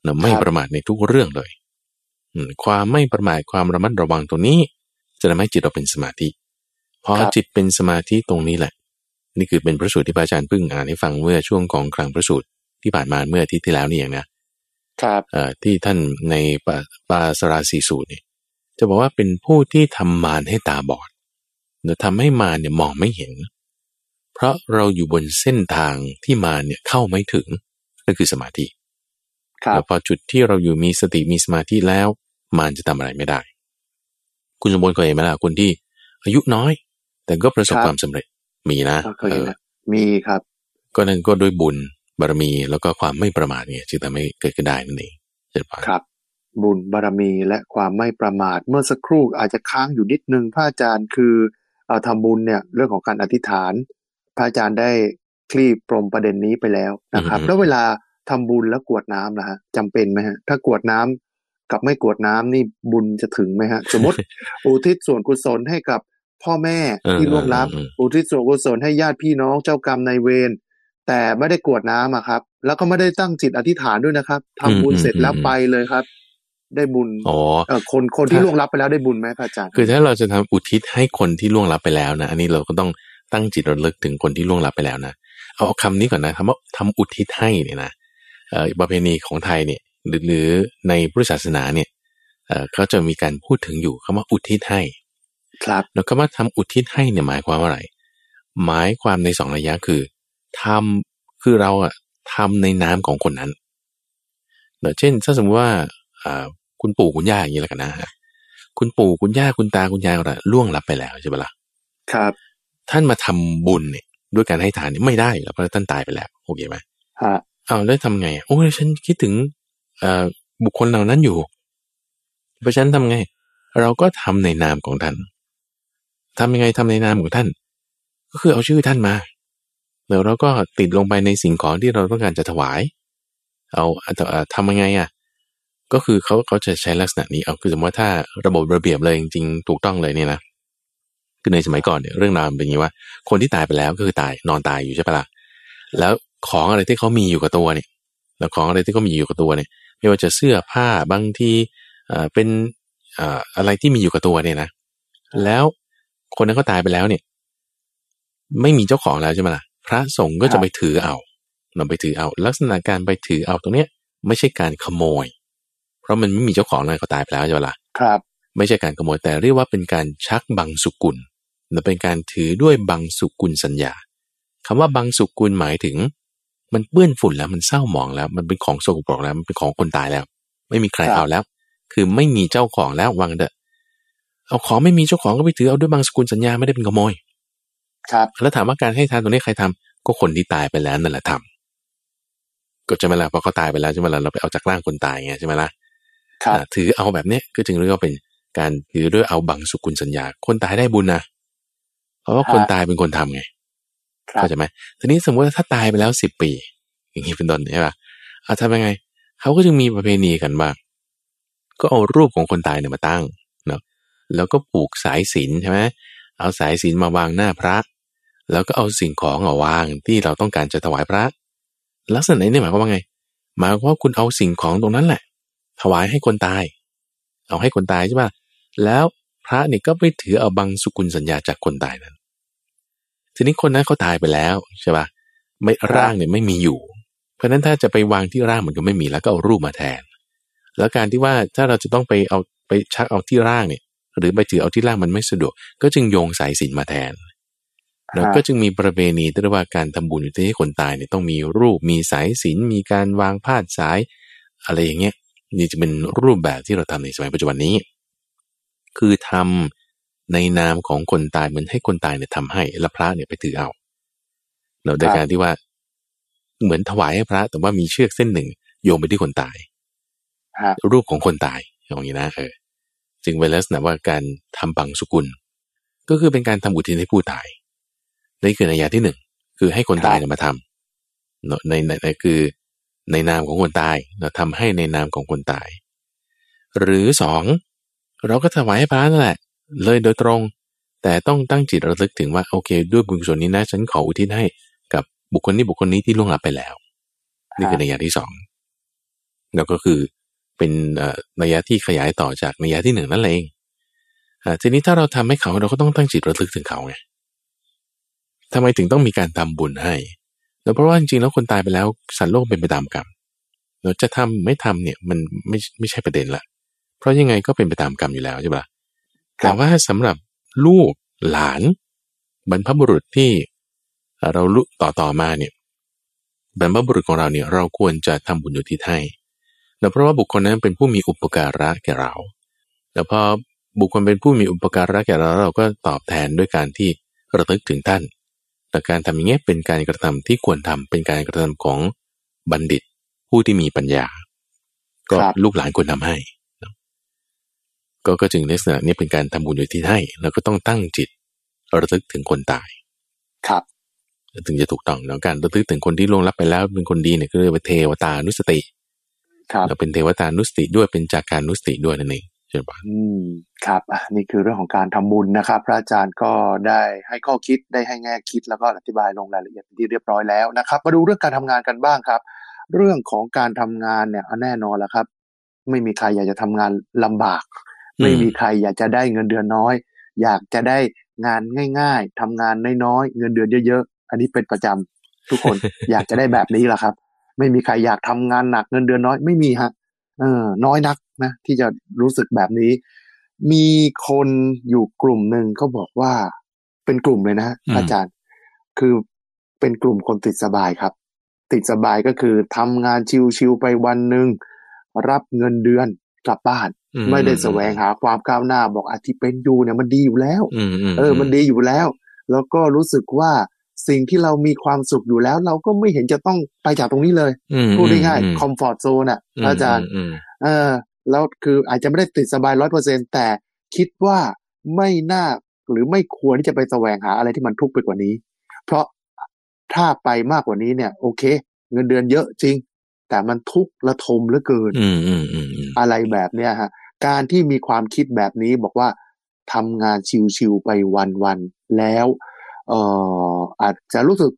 เราไม่ประมาทในทุกเรื่องเลยอืมความไม่ประมาทความระมัดระวังตรงนี้ จะทำให้จิตเราเป็นสมาธิพอครับจิตเป็นสมาธิตรงนี้แหละ นี่คือเป็นพระสูตรที่พระอาจารย์เพิ่งอ่านให้ฟังเมื่อช่วงของครั้งพระสูตรที่ผ่านมาเมื่ออาทิตย์ที่แล้วนี่เองนะครับเอ่อที่ท่านในปาปาสราสีสูตรเนี่ยจะบอกว่าเป็นผู้ที่ทำมารให้ตาบอดหรือทำให้มารเนี่ยมองไม่เห็น เพราะเราอยู่บนเส้นทางที่มารเนี่ยเข้าไม่ถึงนั่นคือสมาธิครั แล้บวพอจุดที่เราอยู่มีสติมีสมาธิแล้วมารจะทำอะไรไม่ได้ คุณสมบูรณ์เคยเห็นไหมล่ะคนที่ อายุน้อย แต่ก็ประสบครับความสำเร็จมีนะเคยเอเห็นอนะมีครับ ก็นั่นก็ด้วยบุญบารมีแล้วก็ความไม่ประมาทเนี่ยจึงทำให้เกิดขึ้นได้นั่นเองเจ็ดปาครับ บุญบารมีและความไม่ประมาทเมื่อสักครู่อาจจะค้างอยู่นิดนึงพระอาจารย์คือเอาทำบุญเนี่ยเรื่องของการอธิษฐาน พระอาจารย์ได้คลี่ปรมประเด็นนี้ไปแล้วนะครับ แล้วเวลา ทำบุญแล้วกรวดน้ำนะฮะจำเป็นไหมฮะ ถ้ากรวดน้ำกับไม่กรวดน้ำนี่บุญจะถึงไหมฮะ สมมติ อุทิศส่วนกุศลให้กับพ่อแม่ที่ล่วงลับ อุทิศส่วนกุศลให้ญาติพี่น้องเจ้ากรรมนายเวรแต่ไม่ได้กรวดน้ำอะครับ แล้วก็ไม่ได้ตั้งจิตอธิษฐานด้วยนะครับทำบุญเสร็จแล้วไปเลยครับ ได้บุญอ๋อเออคนคนที่ถ้าล่วงลับไปแล้วได้บุญไหมพระอาจารย์คือถ้าเราจะทำอุทิศให้คนที่ล่วงลับไปแล้วนะ อันนี้เราก็ต้องตั้งจิตระลึกถึงคนที่ล่วงลับไปแล้วนะเอาเอาคำนี้ก่อนนะคำว่าทำอุทิศให้เนี่ยนะเอ่อ ประเพณีของไทยเนี่ยหรือหรือในพุทธศาสนาเนี่ยเอ่อเขาจะมีการพูดถึงอยู่คำว่าอุทิศให้ ครับ แล้วคำว่าทำอุทิศให้เนี่ยหมายความว่าอะไร หมายความในสองระยะคือทำคือเราอะทำในนามของคนนั้นเดี๋ยวเช่น ถ้าสมมติว่าอ่าคุณปู่คุณย่าอย่างนี้แล้วกันนะฮะคุณปู่คุณย่าคุณตาคุณยายเราล่วงลับไปแล้วใช่ปะล่ะครับ ท่านมาทำบุญเนี่ยด้วยการให้ทานเนี่ยไม่ได้อยู่แล้วเพราะท่านตายไปแล้วโอเคไหมฮะ เอาแล้วทำไงโอ้ยฉันคิดถึงบุคคลเหล่านั้นอยู่เพราะฉันทำไง เราก็ทำในนามของท่านทำยังไงทำในนามของท่าน ก็คือเอาชื่อท่านมาแล้วเราก็ติดลงไปในสิ่งของที่เราต้องการจะถวาย เอาทำยังไงอะ ก็คือเขาเขาจะใช้ลักษณะนี้ เอาคือสมมติว่าถ้าระบบระเบียบเลยจริงๆ ถูกต้องเลยเนี่ยนะ คือในสมัยก่อนเนี่ยเรื่องราวเป็นอย่างนี้ว่า คนที่ตายไปแล้วก็คือตายนอนตายอยู่ใช่ปะล่ะ แล้วของอะไรที่เขามีอยู่กับตัวเนี่ยแล้วของอะไรที่เขามีอยู่กับตัวเนี่ย ไม่ว่าจะเสื้อผ้าบางทีเอ่อเป็นเอ่ออะไรที่มีอยู่กับตัวเนี่ยนะ แล้วคนนั้นก็ตายไปแล้วเนี่ย ไม่มีเจ้าของแล้วใช่ไหมล่ะ พระสงฆ์ก็จะไปถือเอานำไปถือเอา ลักษณะการไปถือเอาตรงเนี้ย ไม่ใช่การขโมย เพราะมันไม่มีเจ้าของเลยเขาตายไปแล้วใช่ไหมล่ะครับ ไม่ใช่การขโมยแต่เรียกว่าเป็นการชักบังสุกุลและเป็นการถือด้วยบังสุกุลสัญญา คำว่าบังสุกุลหมายถึง มันเปื้อนฝุ่นแล้วมันเศร้าหมองแล้ว มันเป็นของสกปรกแล้ว มันเป็นของคนตายแล้ว ไม่มีใครครับเอาแล้ว คือไม่มีเจ้าของแล้ววางเถอะเอาของไม่มีเจ้าของก็ไปถือเอาด้วยบางสกุลสัญญาไม่ได้เป็นขโมย ครับ แล้วถามว่าการให้ทานตรงนี้ใครทำก็คนที่ตายไปแล้วนั่นแหละทำก็จะมาละพอเขาตายไปแล้วใช่ไหมล่ะเราไปเอาจากร่างคนตายไงใช่ไหมล่ะครับอ่าถือเอาแบบเนี้ยก็จึงเรียกว่าเป็นการถือด้วยเอาบังสุกุลสัญญา คนตายได้บุญนะเพราะว่าคนตายเป็นคนทำไงครับ เข้าใจไหมทีนี้สมมติว่าถ้าตายไปแล้วสิบปี อย่างนี้เป็นต้นใช่ป่ะเอาทำยังไง เขาก็จึงมีประเพณีกันว่าก็เอารูปของคนตายเนี่ยมาตั้งเนาะแล้วก็ผูกสายสิญจนใช่ไหมเอาสายสิญจนมาวางหน้าพระ แล้วก็เอาสิ่งของมาวางที่เราต้องการจะถวายพระ ลักษณะนี้เนี่ยหมายความว่าไง หมายความว่าคุณเอาสิ่งของตรงนั้นแหละ ถวายให้คนตาย เอาให้คนตายใช่ป่ะแล้วพระเนี่ยก็ไปถือเอาบังสุกุลสัญญาจากคนตายนั้น ทีนี้คนนั้นเขาตายไปแล้วใช่ป่ะไม่ร่างเนี่ยไม่มีอยู่ เพราะฉะนั้นถ้าจะไปวางที่ร่างมันก็ไม่มีแล้วก็เอารูปมาแทน แล้วการที่ว่าถ้าเราจะต้องไปเอาไปชักเอาที่ร่างเนี่ย หรือไปถือเอาที่ร่างมันไม่สะดวก ก็จึงโยงสายสิญจนมาแทนแล้วก็จึงมีประเพณีที่เรียกว่าการทำบุญอยู่ที่ให้คนตายเนี่ยต้องมีรูปมีสายสิญจนมีการวางพาดสาย อะไรอย่างเงี้ยนี่จะเป็นรูปแบบที่เราทำในสมัยปัจจุบันนี้ คือทำ ในนามของคนตายเหมือนให้คนตายเนี่ยทำให้แล้วพระเนี่ยไปถือเอาเราโดยการที่ว่า เหมือนถวายให้พระ แต่ว่ามีเชือกเส้นหนึ่ง โยงไปที่คนตายฮะรูปของคนตายอย่างนี้นะเออจึงเป็นลักษณะว่าการทำบังสุกุล ก็คือเป็นการทำอุทิศให้ผู้ตายนี่คือนัยยะที่หนึ่งคือให้คนตายเนี่ยมาทำเนอะในในในคือในนามของคนตายเราทำให้ในนามของคนตาย หรือสองเราก็ถวายให้พระนั่นแหละ เลยโดยตรง แต่ต้องตั้งจิตระลึกถึงว่าโอเค ด้วยบุญกุศลนี้นะ ฉันขออุทิศให้กับบุคคลนี้บุคคลนี้ที่ล่วงลับไปแล้ว นี่คือในยะที่สองแล้วก็คือเป็นเอ่อนัยยะที่ขยายต่อจากนัยยะที่หนึ่งนั่นเองทีนี้ถ้าเราทำให้เขาเราก็ต้องตั้งจิตระลึกถึงเขาไงทำไมถึงต้องมีการทำบุญให้แล้วเพราะว่าจริงๆแล้วคนตายไปแล้วสัตว์โลกเป็นไปตามกรรม เราจะทำไม่ทำเนี่ยมันไม่ไม่ใช่ประเด็นละ เพราะยังไงก็เป็นไปตามกรรมอยู่แล้วใช่ปะ แต่ว่าสำหรับลูกหลาน บรรพบุรุษที่เอ่อเราลุต่อต่อมาเนี่ยบรรพบุรุษของเราเนี่ยเราควรจะทำบุญอุทิศให้แต่เพราะว่าบุคคลนั้นเป็นผู้มีอุปการะแก่เรา แต่พอบุคคลเป็นผู้มีอุปการะแก่เราเราก็ตอบแทนด้วยการที่ระลึกถึงท่าน แต่การทำอย่างนี้ยเป็นการกระทำที่ควรทำเป็นการกระทำของบัณฑิตผู้ที่มีปัญญา ก็ครับลูกหลานควรทำให้นะ ก็ก็จึงลักษณะนี้เป็นการทำบุญอุทิศให้แล้วก็ต้องตั้งจิตระลึกถึงคนตาย ครับ ถึงจะถูกต้องแล้วการระลึกถึงคนที่ล่วงลับไปแล้วเป็นคนดีเนี่ยก็เรียกว่าเทวตานุสติครับเราเป็นเทวตานุสติด้วยเป็นจากการนุสติด้วยนั่นเองใช่ปะอืมครับอะนี่คือเรื่องของการทำบุญนะครับ พระอาจารย์ก็ได้ให้ข้อคิดได้ให้แง่คิดแล้วก็อธิบายลงรายละเอียดเป็นที่เรียบร้อยแล้วนะครับ มาดูเรื่องการทำงานกันบ้างครับ เรื่องของการทำงานเนี่ยเอาแน่นอนแล้วครับ ไม่มีใครอยากจะทำงานลำบาก ไม่มีใครอยากจะได้เงินเดือนน้อย อยากจะได้งานง่าย ๆทำงานน้อยๆเงินเดือนเยอะๆอันนี้เป็นประจำทุกคนอยากจะได้แบบนี้แหละครับ ไม่มีใครอยากทำงานหนักเงินเดือนน้อยไม่มีฮะเออ น้อยนักนะที่จะรู้สึกแบบนี้ มีคนอยู่กลุ่มหนึ่งเขาบอกว่า เป็นกลุ่มเลยนะฮะอืมอาจารย์ คือเป็นกลุ่มคนติดสบายครับ ติดสบายก็คือทำงานชิวๆไปวันหนึ่งรับเงินเดือนกลับบ้านอื ไม่ได้แสวงหาความก้าวหน้าบอกอาที่เป็นอยู่เนี่ยมันดีอยู่แล้วอืมอืมเออ มันดีอยู่แล้ว แล้วก็รู้สึกว่าสิ่งที่เรามีความสุขอยู่แล้ว เราก็ไม่เห็นจะต้องไปจากตรงนี้เลยอืมพูดง่ายอืมๆคอมฟอร์ z โซนอะอืมอาจารย์อืมเออแล้วคืออาจจะไม่ได้ติดสบายร้อยเปอร์เซ็นแต่คิดว่าไม่น่าหรือไม่ควรที่จะไปแสวงหาอะไรที่มันทุกข์ไปกว่านี้ เพราะถ้าไปมากกว่านี้เนี่ย โอเค เงินเดือนเยอะจริง แต่มันทุกข์ระทมเหลือเกิน อืมอืมอืมอืมอะไรแบบเนี้ยฮะ การที่มีความคิดแบบนี้บอกว่าทำงานชิวๆไปวันๆแล้วเอ่ออาจจะรู้สึก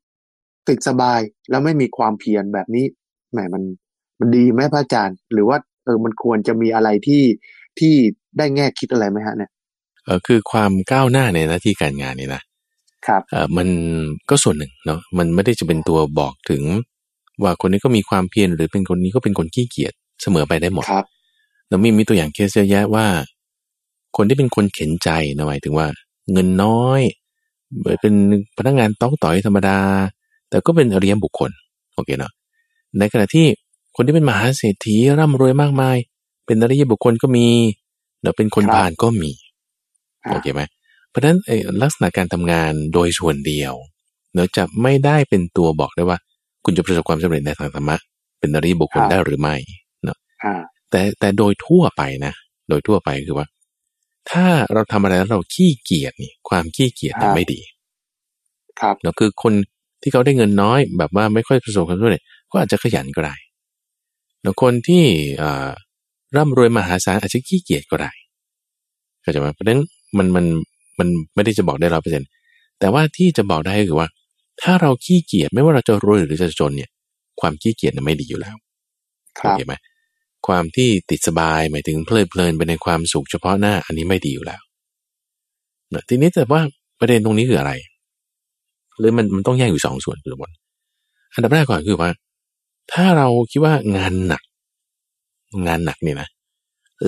ติดสบาย แล้วไม่มีความเพียรแบบนี้แหมมันมันดีไหมพระอาจารย์ หรือว่าเออมันควรจะมีอะไรที่ที่ได้แง่คิดอะไรไหมฮะเนี่ยเออคือความก้าวหน้าในหน้าที่การงานเนี่ยนะครับเออมันก็ส่วนหนึ่งเนาะมันไม่ได้จะเป็นตัวบอกถึง ว่าคนนี้ก็มีความเพียรหรือเป็นคนนี้ก็เป็นคนขี้เกียจเสมอไปได้หมดครับ แล้วมีมีตัวอย่างเคสเยอะแยะว่า คนที่เป็นคนเข็นใจนะหมายถึงว่า เงินน้อยเป็นพนักงานต้องต่อยธรรมดา แต่ก็เป็นอริยบุคคลโอเคเนาะในขณะที่คนที่เป็นมหาเศรษฐีร่ำรวยมากมาย เป็นอริยบุคคลก็มีเนาะเป็นคนครับผ่านก็มีอ่าโอเคไหมเพราะฉะนั้นไอ้ลักษณะการทำงานโดยส่วนเดียวเนอะจะไม่ได้เป็นตัวบอกได้ว่า คุณจะประสบความสำเร็จในทางธรรมะเป็นอริยบุคคลได้หรือไม่เนาะอ่า แต่แต่โดยทั่วไปนะ โดยทั่วไปคือว่า ถ้าเราทำอะไรแล้วเราขี้เกียจนี่ ความขี้เกียจเนี่ยครับไม่ดี ครับเนาะคือคนที่เขาได้เงินน้อย แบบว่าไม่ค่อยประสบความสำเร็จก็อาจจะขยันก็ได้แล้วคนที่อ่าร่ำรวยมหาศาลอาจจะขี้เกียจก็ได้เข้าใจไหมเพราะฉะนั้นมันมันมันไม่ได้จะบอกได้ร้อยเปอร์เซ็นต์แต่ว่าที่จะบอกได้ก็คือว่า ถ้าเราขี้เกียจไม่ว่าเราจะรวยหรือจะจนเนี่ย ความขี้เกียจน่ะไม่ดีอยู่แล้วคโอรับเคไหม ความที่ติดสบายหมายถึงเพลิดเพลินไปในความสุขเฉพาะหน้าอันนี้ไม่ดีอยู่แล้วเนอะทีนี้แต่ว่าประเด็นตรงนี้คืออะไรหรือมันมันต้องแยกอยู่สองส่วนคือวันอันดับแรกก่อนคือว่า ถ้าเราคิดว่างานหนัก งานหนักเนี่ยนะ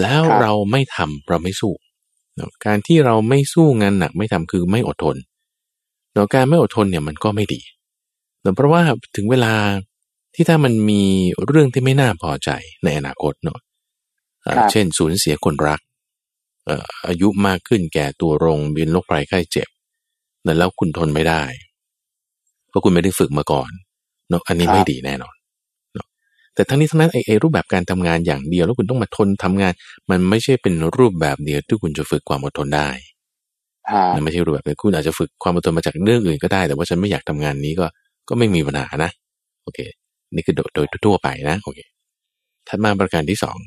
แล้วครับเราไม่ทำเราไม่สู้เนอะการที่เราไม่สู้งานหนักไม่ทำคือไม่อดทนเนอะการไม่อดทนเนี่ยมันก็ไม่ดีเนอะเพราะว่าถึงเวลา ที่ถ้ามันมีเรื่องที่ไม่น่าพอใจในอนาคตเนอะเอ่อครับเช่นสูญเสียคนรักเอ่ออายุมากขึ้นแก่ตัวลงบินโรคภัยไข้เจ็บเนอะแล้วคุณทนไม่ได้ เพราะคุณไม่ได้ฝึกมาก่อนเนอะอันนี้ครับไม่ดีแน่นอนเนอะแต่ทั้งนี้ทั้งนั้นไอ้ไอ้รูปแบบการทำงานอย่างเดียว แล้วคุณต้องมาทนทำงาน มันไม่ใช่เป็นรูปแบบเดียวที่คุณจะฝึกความอดทนได้ฮะมันไม่ใช่รูปแบบเดียวคุณอาจจะฝึกความอดทนมาจากเรื่องอื่นก็ได้ แต่ว่าฉันไม่อยากทำงานนี้ก็ก็ไม่มีปัญหานะ โอเค นี่คือโดยโดยทั่วๆไปนะโอเคถัดมาประการที่สอง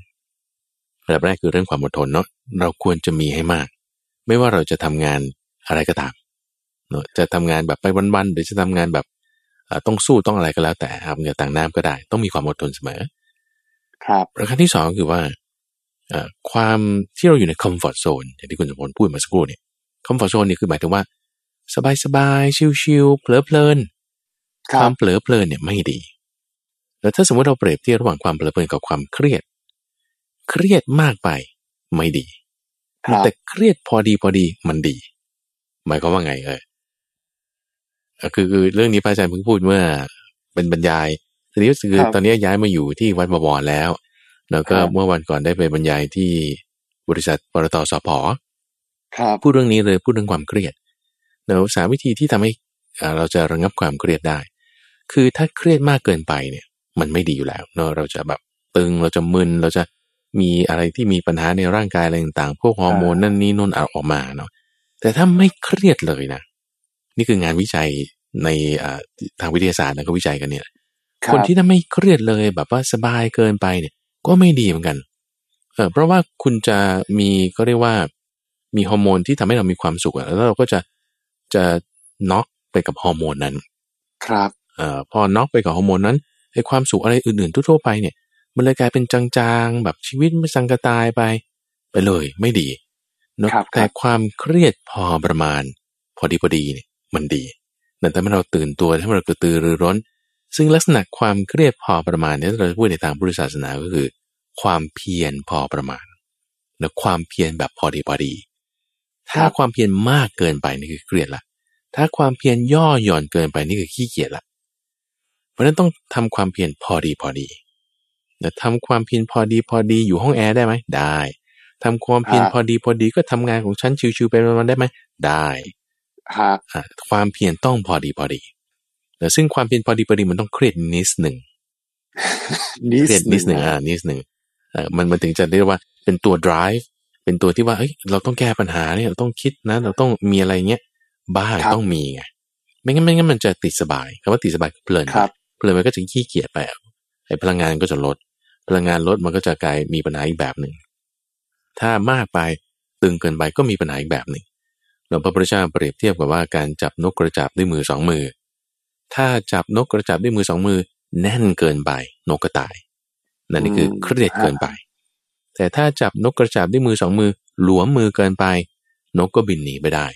อันดับแรกคือเรื่องความอดทนเนาะเราควรจะมีให้มาก ไม่ว่าเราจะทำงานอะไรก็ตามเนาะจะทำงานแบบไปวันๆหรือจะทำงานแบบเอ่อต้องสู้ต้องอะไรก็แล้ว แต่อาบเหงื่อต่างน้ำก็ได้ ต้องมีความอดทนเสมอ ครับประการที่สองคือว่าเอ่อความที่เราอยู่ในคอมฟอร์ z โซนอย่างที่คุณสมพลพูดมาสักครู่เนี่ยคอมฟอร์ z โซนนี่คือหมายถึงว่า สบายๆชิลๆเพลิดเพลินครับ ความเผลอเพลินเนี่ยไม่ดี แล้วถ้าสมมติเราเปรียบเทียบระหว่างความเผลอเพลินกับความเครียด เครียดมากไปไม่ดีครับแต่เครียดพอดีพอดีมันดี หมายความว่าไงเออเอ่อคือคือเรื่องนี้พระอาจารย์เพิ่งพูดเมื่อเป็นบรรยายทีนี้คือครับตอนนี้ย้ายมาอยู่ที่วัดบวรแล้ว แล้วก็ครับเมื่อวันก่อนได้ไปบรรยายที่บริษัทปตทสพครับพูดเรื่องนี้เลยพูดเรื่องความเครียดเดี๋ยวสามวิธีที่ทำให้อ่าเราจะระงับความเครียดได้ คือถ้าเครียดมากเกินไปเนี่ย มันไม่ดีอยู่แล้วเนาะเราจะแบบตึงเราจะมึนเราจะมีอะไรที่มีปัญหาในร่างกายอะไรต่างๆ พวกฮอร์โมนนั่นนี่นู่นเอาออกมาเนาะแต่ถ้าไม่เครียดเลยนะ นี่คืองานวิจัยในอ่าทางวิทยาศาสตร์นะก็วิจัยกันเนี่ยรับคนที่ถ้าไม่เครียดเลยแบบว่าสบายเกินไปเนี่ย ก็ไม่ดีเหมือนกันเออเพราะว่าคุณจะมีก็เรียกว่ามีฮอร์โมนที่ทำให้เรามีความสุขอะแล้วเราก็จะจะน็อกไปกับฮอร์โมนนั้น ครับเอ่อพอน็อกไปกับฮอร์โมนนั้น ไอ้ความสุขอะไรอื่นๆทั่วๆไปเนี่ยมันเลยกลายเป็นจางๆ แบบชีวิตไม่ซังกะตายไป ไปเลยไม่ดีเนอะครับครับแต่ความเครียดพอประมาณ พอดีพอดีเนี่ยมันดีนั่นทำให้เราตื่นตัวทำให้เรากระตือรือร้น ซึ่งลักษณะความเครียดพอประมาณเนี่ยเราจะพูดในทางพุทธศาสนาก็คือ ความเพียรพอประมาณและความเพียรแบบพอดีพอดี ถ้าความเพียรมากเกินไปนี่คือเครียดละถ้าความเพียรย่อหย่อนเกินไปนี่คือขี้เกียจละ เพราะฉะนั้นต้องทำความเพียรพอดีพอดีแต่ทำความเพียรพอดีพอดีอยู่ห้องแอร์ได้ไหมได้ทำความเพียรครับพอดีพอดีก็ทำงานของฉันชิวๆไปวันๆได้ไหมได้ครับอะความเพียรต้องพอดีพอดีแต่ซึ่งความเพียรพอดีพอดีมันต้องเครียดนิดหนึ่งนิเครียดนิดหนึ่งะอ่านิดหนึ่งเออมันมันถึงจะเรียกว่าเป็นตัว drive เป็นตัวที่ว่าเอ้ยเราต้องแก้ปัญหาเนี่ยเราต้องคิดนะ เราต้องมีอะไรเงี้ยบ้างต้องมีไงไม่งั้นไม่งั้นมันจะติดสบายคำว่าติดสบายคือเพลินครับ เพลินมันก็จะขี้เกียจไปอะไอ้พลังงานก็จะลด พลังงานลดมันก็จะกลายมีปัญหาอีกแบบหนึ่ง ถ้ามากไปตึงเกินไปก็มีปัญหาอีกแบบหนึ่งหลวงพ่อพระเจ้าเปรียบเทียบกับว่าการจับนกกระจับด้วยมือสองมือ ถ้าจับนกกระจับด้วยมือสองมือ แน่นเกินไปนกก็ตาย นั่นนี่คือเครียดเกินไป แต่ถ้าจับนกกระจับด้วยมือสองมือ หลวมมือเกินไป นกก็บินหนีไปได้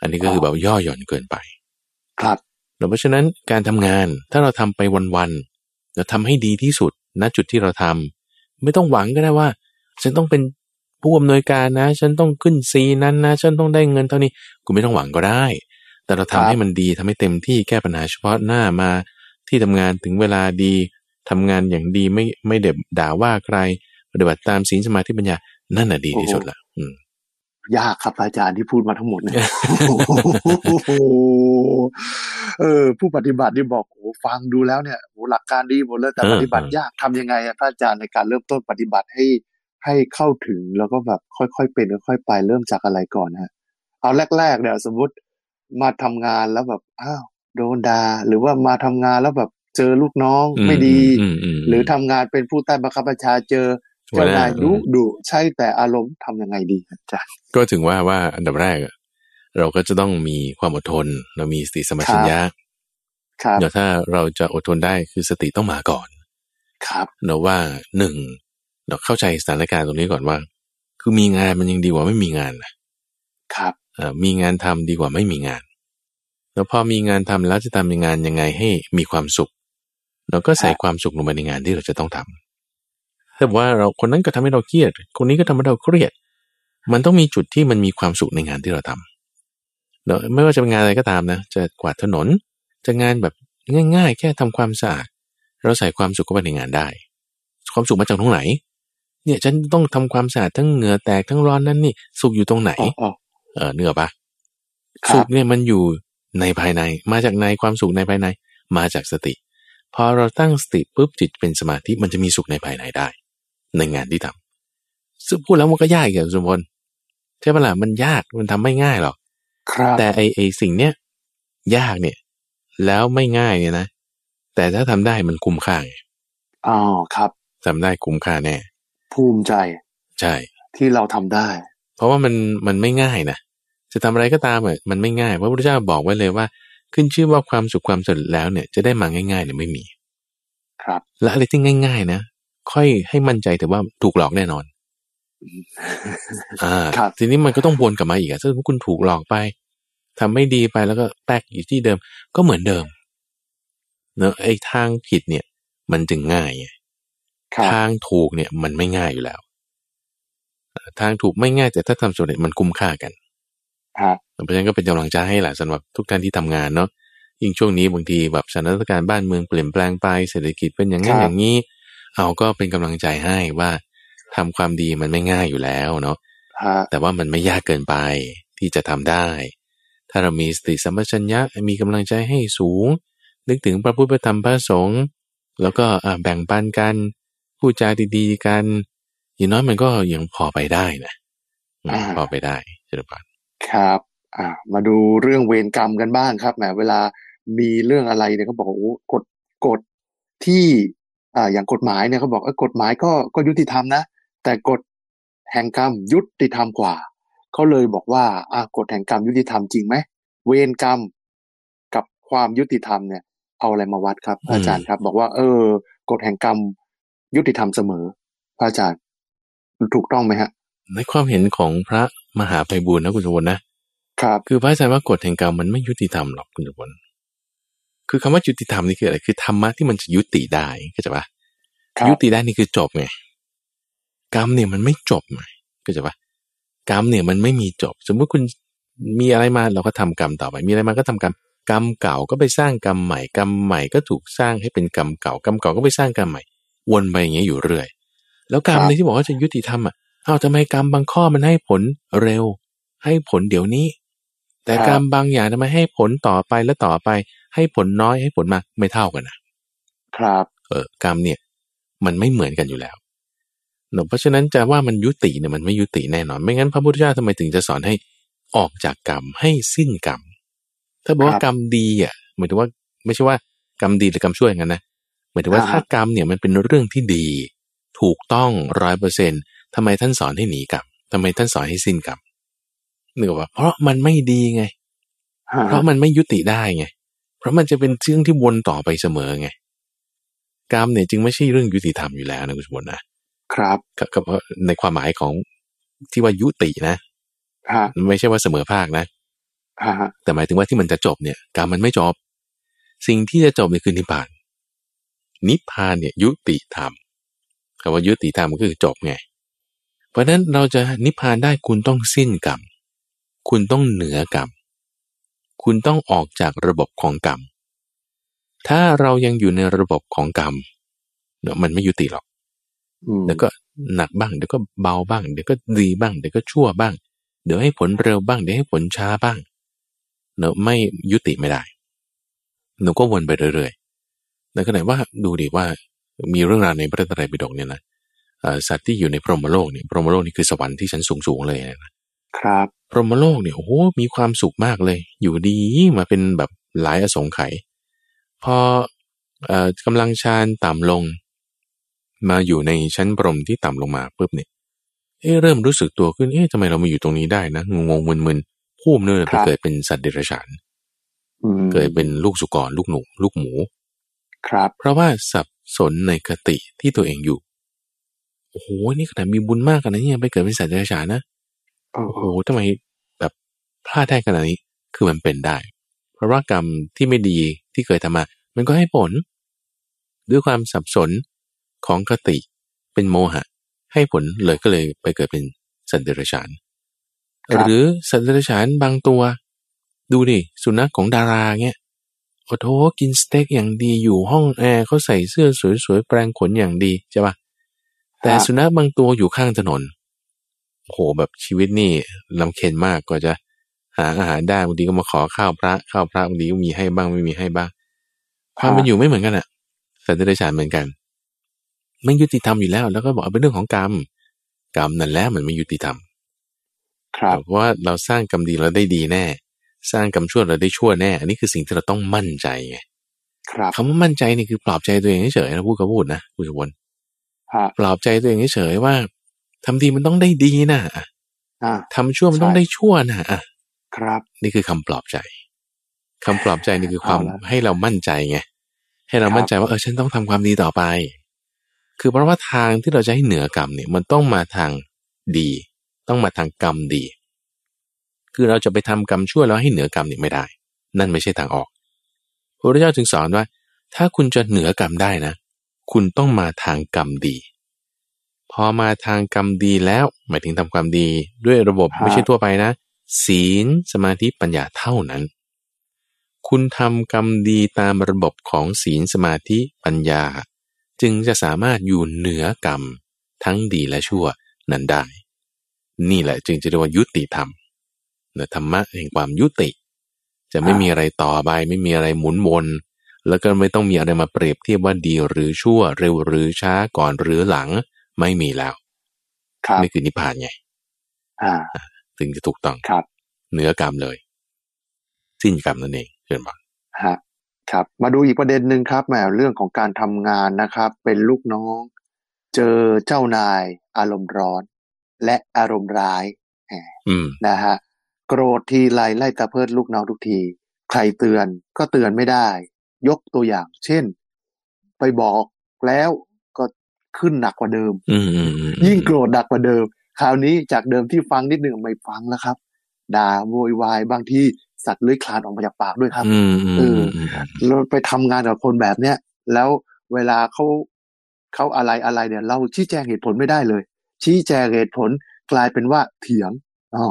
อันนี้ก็คือแบบย่อหย่อนเกินไป ครับ เพราะฉะนั้นการทำงานถ้าเราทำไปวันๆเราทำให้ดีที่สุดณจุดที่เราทำไม่ต้องหวังก็ได้ว่า ฉันต้องเป็นผู้อำนวยการนะ ฉันต้องขึ้นซีนั้นนะ ฉันต้องได้เงินเท่านี้กูไม่ต้องหวังก็ได้ แต่เราทำให้มันดีทำให้เต็มที่แก้ปัญหาเฉพาะหน้ามาที่ทำงานถึงเวลาดีทำงานอย่างดีไม่ไม่เด็บด่าว่าใคร ปฏิบัติตามศีลสมาธิปัญญานั่นน่ะดีที่สุดละอืม ยากครับอาจารย์ที่พูดมาทั้งหมดเนี่ยเออ ผู้ปฏิบัติที่บอกโอ้ฟังดูแล้วเนี่ยโหหลักการดีหมดเลยแต่เออปฏิบัติยากทำยังไงอะพระอาจารย์ในการเริ่มต้นปฏิบัติให้ให้เข้าถึงแล้วก็แบบค่อยๆเป็นค่อยๆไปเริ่มจากอะไรก่อนฮะ เอาแรกๆเนี่ยสมมุติมาทำงานแล้วแบบอ้าวโดนด่าหรือว่ามาทำงานแล้วแบบเจอลูกน้องไม่ดีอืมอืมมหรือทำงานเป็นผู้ใต้บังคับบัญชาเจอหัว เจ้าหน้านายดุดุใช่แต่อารมณ์ทำยังไงดีอาจารย์ก็ถึงว่าว่าอันดับแรกอะเราก็จะต้องมีความอดทน เรามีสติสมปชัญญะครับเดี๋ยวถ้าเราจะอดทนได้คือสติต้องมาก่อน ครับเนอะว่าหนึ่งเราเข้าใจสถานการณ์ตรงนี้ก่อนว่า คือมีงานมันยังดีกว่าไม่มีงานนะครับเอ่อมีงานทำดีกว่าไม่มีงาน แล้วพอมีงานทำแล้วจะทำงานยังไงให้มีความสุข เราก็ใส่ครับความสุขลงไปในงานที่เราจะต้องทำ ถ้าบอกว่าเราคนนั้นก็ทำให้เราเครียด คนนี้ก็ทำให้เราเครียด มันต้องมีจุดที่มันมีความสุขในงานที่เราทำเนอะไม่ว่าจะเป็นงานอะไรก็ตามนะ จะกวาดถนน จะงานแบบง่ายๆ แค่ทำความสะอาด เราใส่ความสุขเข้าไปในงานได้ ความสุขมาจากตรงไหน เนี่ยฉันต้องทำความสะอาดทั้งเหงื่อแตกทั้งร้อนนั่นนี่ สุขอยู่ตรงไหนอ๋ออ๋อเออเนื้ออกปะครับสุขเนี่ยมันอยู่ในภายใน มาจากในความสุขในภายใน มาจากสติ พอเราตั้งสติปุ๊บจิตเป็นสมาธิมันจะมีสุขในภายในได้ ในงานที่ทำซึ่งพูดแล้วมันก็ยากอย่างสมบูรณ์ใช่ปะล่ะมันยากมันทำไม่ง่ายหรอกครับ แต่ไอไอสิ่งเนี้ยยากเนี่ย แล้วไม่ง่ายเนี่ยนะ แต่ถ้าทำได้มันคุ้มค่าไงอ๋อครับทำได้คุ้มค่าแน่ภูมิใจ ใช่ ที่เราทำได้ เพราะว่ามันมันไม่ง่ายนะจะทำอะไรก็ตามอะมันไม่ง่ายพระพุทธเจ้าบอกไว้เลยว่า ขึ้นชื่อว่าความสุขความสำเร็จแล้วเนี่ยจะได้มาง่ายๆเนี่ยไม่มี ครับและอะไรที่ง่าย ๆ นะ ค่อยให้มั่นใจแต่ว่าถูกหลอกแน่นอน อ่าครับทีนี้มันก็ต้องวนกลับมาอีกอะถ้าสมมติคุณถูกหลอกไปทำไม่ดีไปแล้วก็แตกอยู่ที่เดิม ก็เหมือนเดิม เนอะไอ้ทางผิดเนี่ย มันจึงง่ายไงครับทางถูกเนี่ยมันไม่ง่ายอยู่แล้วเอ่อทางถูกไม่ง่ายแต่ถ้าทำสำเร็จมันคุ้มค่ากันฮะเพราะฉะนั้นก็เป็นกำลังใจให้แหละสำหรับทุกท่านที่ทำงานเนาะยิ่งช่วงนี้บางทีแบบสถานการณ์บ้านเมืองเปลี่ยนแปลงไปเศรษฐกิจเป็นอย่างนั้นอย่างนี้ เอาก็เป็นกำลังใจให้ว่าทำความดีมันไม่ง่ายอยู่แล้วเนาะฮะแต่ว่ามันไม่ยากเกินไปที่จะทำได้ ถ้าเรามีสติสัมปชัญญะมีกำลังใจให้สูง นึกถึงพระพุทธพระธรรมพระสงฆ์แล้วก็อะแบ่งปันกันพูดจาดีๆกัน อย่างน้อยมันก็ยังพอไปได้นะอืมพอไปได้เจริญพรครับอ่ามาดูเรื่องเวรกรรมกันบ้างครับแหมเวลามีเรื่องอะไรเนี่ยเขาบอกว่าโอ้กฎกฎที่ อ่าอย่างกฎหมายเนี่ยเขาบอกเออกฎหมายก็ก็ยุติธรรมนะ แต่กฎแห่งกรรมยุติธรรมกว่าเขาเลยบอกว่าอ่ากฎแห่งกรรมยุติธรรมจริงไหมเวรกรรมกับความยุติธรรมเนี่ย เอาอะไรมาวัดครับ อาจารย์ครับ บอกว่า เออ กฎแห่งกรรมยุติธรรมเสมอ พระอาจารย์ถูกต้องไหมฮะ ในความเห็นของพระมหาไพบูลย์นะคุณสมบัตินะครับ คือพระอาจารย์ว่ากฎแห่งกรรมมันไม่ยุติธรรมหรอกคุณสมบัติ คือคำว่ายุติธรรมนี่คืออะไร คือธรรมะที่มันจะยุติได้เข้าใจปะครับยุติได้นี่คือจบไง กรรมเนี่ยมันไม่จบไงเข้าใจปะกรรมเนี่ยมันไม่มีจบ สมมุติคุณมีอะไรมาเราก็ทำกรรมต่อไป มีอะไรมาก็ทำกรรม กรรมเก่าก็ไปสร้างกรรมใหม่ กรรมใหม่ก็ถูกสร้างให้เป็นกรรมเก่า กรรมเก่าก็ไปสร้างกรรมใหม่ วนไปอย่างเงี้ยอยู่เรื่อย แล้วกรรมครับในที่บอกว่าจะยุติธรรมอะอ้าวทำไมกรรมบางข้อมันให้ผลเร็ว ให้ผลเดี๋ยวนี้ แต่กรรมบางอย่างทำไมให้ผลต่อไปและต่อไป ให้ผลน้อยให้ผลมากไม่เท่ากันนะครับ เออกรรมเนี่ย มันไม่เหมือนกันอยู่แล้วเนอะเพราะฉะนั้นจะว่ามันยุติเนี่ยมันไม่ยุติแน่นอน ไม่งั้นพระพุทธเจ้าทำไมถึงจะสอนให้ออกจากกรรมให้สิ้นกรรม ถ้าบอกว่าครับกรรมดีอะหมายถึงว่าไม่ใช่ว่ากรรมดีหรือกรรมชั่วอย่างนั้นนะหมายถึงว่าอ่าฮะถ้ากรรมเนี่ยมันเป็นเรื่องที่ดี ถูกต้องร้อยเปอร์เซ็นทำไมท่านสอนให้หนีกรรมทำไมท่านสอนให้สิ้นกรรมนึกออกปะเพราะมันไม่ดีไงฮะเพราะมันไม่ยุติได้ไง เพราะมันจะเป็นเรื่องที่วนต่อไปเสมอไงกรรมเนี่ยจึงไม่ใช่เรื่องยุติธรรมอยู่แล้วนะคุณสมบัตินะครับกับกับในความหมายของที่ว่ายุตินะฮะไม่ใช่ว่าเสมอภาคนะฮะฮะแต่หมายถึงว่าที่มันจะจบเนี่ยกรรมมันไม่จบ สิ่งที่จะจบเนี่ยคือนิพพาน นิพพานเนี่ยยุติธรรมคำว่ายุติธรรมก็คือจบไง เพราะฉะนั้นเราจะนิพพานได้คุณต้องสิ้นกรรม คุณต้องเหนือกรรม คุณต้องออกจากระบบของกรรม ถ้าเรายังอยู่ในระบบของกรรมเดี๋ยวมันไม่ยุติหรอกอืมเดี๋ยวก็หนักบ้างเดี๋ยวก็เบาบ้างเดี๋ยวก็ดีบ้างเดี๋ยวก็ชั่วบ้าง เดี๋ยวให้ผลเร็วบ้างเดี๋ยวให้ผลช้าบ้างเนอะไม่ยุติไม่ได้หนูก็วนไปเรื่อยๆในขณะว่าดูดิว่ามีเรื่องราวในพระไตรปิฎกเนี่ยนะสัตว์ที่อยู่ในพรหมโลกเนี่ยพรหมโลกนี่คือสวรรค์ที่ชั้นสูงๆเลยนะครับ พรหมโลกเนี่ยโอ้โหมีความสุขมากเลย อยู่ดีมาเป็นแบบหลายอสงไขยพอกำลังชานต่ำลง มาอยู่ในชั้นพรหมที่ต่ำลงมาปุ๊บเนี่ยเอ๊เริ่มรู้สึกตัวขึ้นเอ๊ะทำไมเรามาอยู่ตรงนี้ได้นะงงงมึนๆพุ่มเนื่อไปเกิดเป็นสัตว์เดรัจฉานเกิดเป็นลูกสุกรลูกหนูลูกหมู ครับ เพราะว่าสับสนในคติที่ตัวเองอยู่โอ้โหนี่ขนาดมีบุญมากขนาดนี้ยังไปเกิดเป็นสัตว์เดรัจฉานนะ โอ้โหทำไมแบบพลาดได้ขนาดนี้ คือมันเป็นได้ เพราะว่ากรรมที่ไม่ดีที่เคยทำมา มันก็ให้ผล ด้วยความสับสนของคติเป็นโมหะ ให้ผลเลยก็เลยไปเกิดเป็นสัตว์เดรัจฉาน หรือสัตว์เดรัจฉานบางตัว ดูดิ สุนัขของดาราเงี้ยโอ้โหกินสเต็กอย่างดีอยู่ห้องแอร์เขาใส่เสื้อสวยๆ แปรงขนอย่างดีใช่ปะแต่สุนัขบางตัวอยู่ข้างถนน โหแบบชีวิตนี่ลำเค็นมากกว่าจะหาอาหารได้บางทีก็มาขอข้าวพระข้าวพระบางทีก็มีให้บ้างไม่มีให้บ้างความเป็นอยู่ไม่เหมือนกันอะสัตว์เดรัจฉานเหมือนกันไม่ยุติธรรมอยู่แล้ว แล้วก็บอกเป็นเรื่องของกรรมกรรมนั่นแหละมันไม่ยุติธรรม ครับเพราะว่าเราสร้างกรรมดีเราได้ดีแน่ สร้างกรรมชั่วเราได้ชั่วแน่ อันนี้คือสิ่งที่เราต้องมั่นใจไงครับคำว่ามั่นใจนี่คือปลอบใจตัวเองเฉยๆนะพูดก็พูดนะพูดวนปลอบใจตัวเองเฉยๆว่า ทำดีมันต้องได้ดีนะทำชั่วมันต้องได้ชั่วนะอะครับ นี่คือคำปลอบใจคำปลอบใจนี่คือความให้เรามั่นใจไงให้เรามั่นใจว่าเออฉันต้องทำความดีต่อไป คือเพราะว่าทางที่เราจะให้เหนือกรรมเนี่ย มันต้องมาทางดี ต้องมาทางกรรมดี คือเราจะไปทำกรรมชั่วแล้วให้เหนือกรรมนี่ไม่ได้ นั่นไม่ใช่ทางออกพระพุทธเจ้าจึงสอนว่า ถ้าคุณจะเหนือกรรมได้นะ คุณต้องมาทางกรรมดีพ อมาทางกรรมดีแล้ว หมายถึงทำความดีด้วยระบบไม่ใช่ทั่วไปนะ ศีลสมาธิปัญญาเท่านั้น คุณทำกรรมดีตามระบบของศีลสมาธิปัญญา จึงจะสามารถอยู่เหนือกรรม ทั้งดีและชั่วนั้นได้ นี่แหละจึงจะเรียกว่ายุติธรรมเนธรรมะแห่งความยุติ จะไม่มีอะไรต่อไป ไม่มีอะไรหมุนวน แล้วก็ไม่ต้องมีอะไรมาเปรียบเทียบว่าดีหรือชั่วเร็วหรือช้าก่อนหรือหลัง ไม่มีแล้วนี่คือนิพพานไงอ่าถึงจะถูกต้องครับเนื้อกรรมเลย สิ้นกรรมนั่นเองเชิญบอกฮะครับ มาดูอีกประเด็นหนึ่งครับแหมเรื่องของการทำงานนะครับ เป็นลูกน้อง เจอเจ้านาย อารมณ์ร้อน และอารมณ์ร้ายนะฮะโกรธทีไรไล่ตะเพิดลูกน้องทุกที ใครเตือนก็เตือนไม่ได้ ยกตัวอย่าง เช่น ไปบอกแล้วก็ ขึ้นหนักกว่าเดิมยิ่งโกรธหนักกว่าเดิม คราวนี้จากเดิมที่ฟังนิดหนึ่งไม่ฟังแล้วครับ ด่าโวยวายบางที่สัตว์เลื้อยคลานออกมาจากปากด้วยครับเออเราไปทำงานกับคนแบบเนี้ยแล้วเวลาเขาเขาอะไรอะไรเนี่ย เราชี้แจงเหตุผลไม่ได้เลย ชี้แจงเหตุผลกลายเป็นว่าเถียงอ๋อ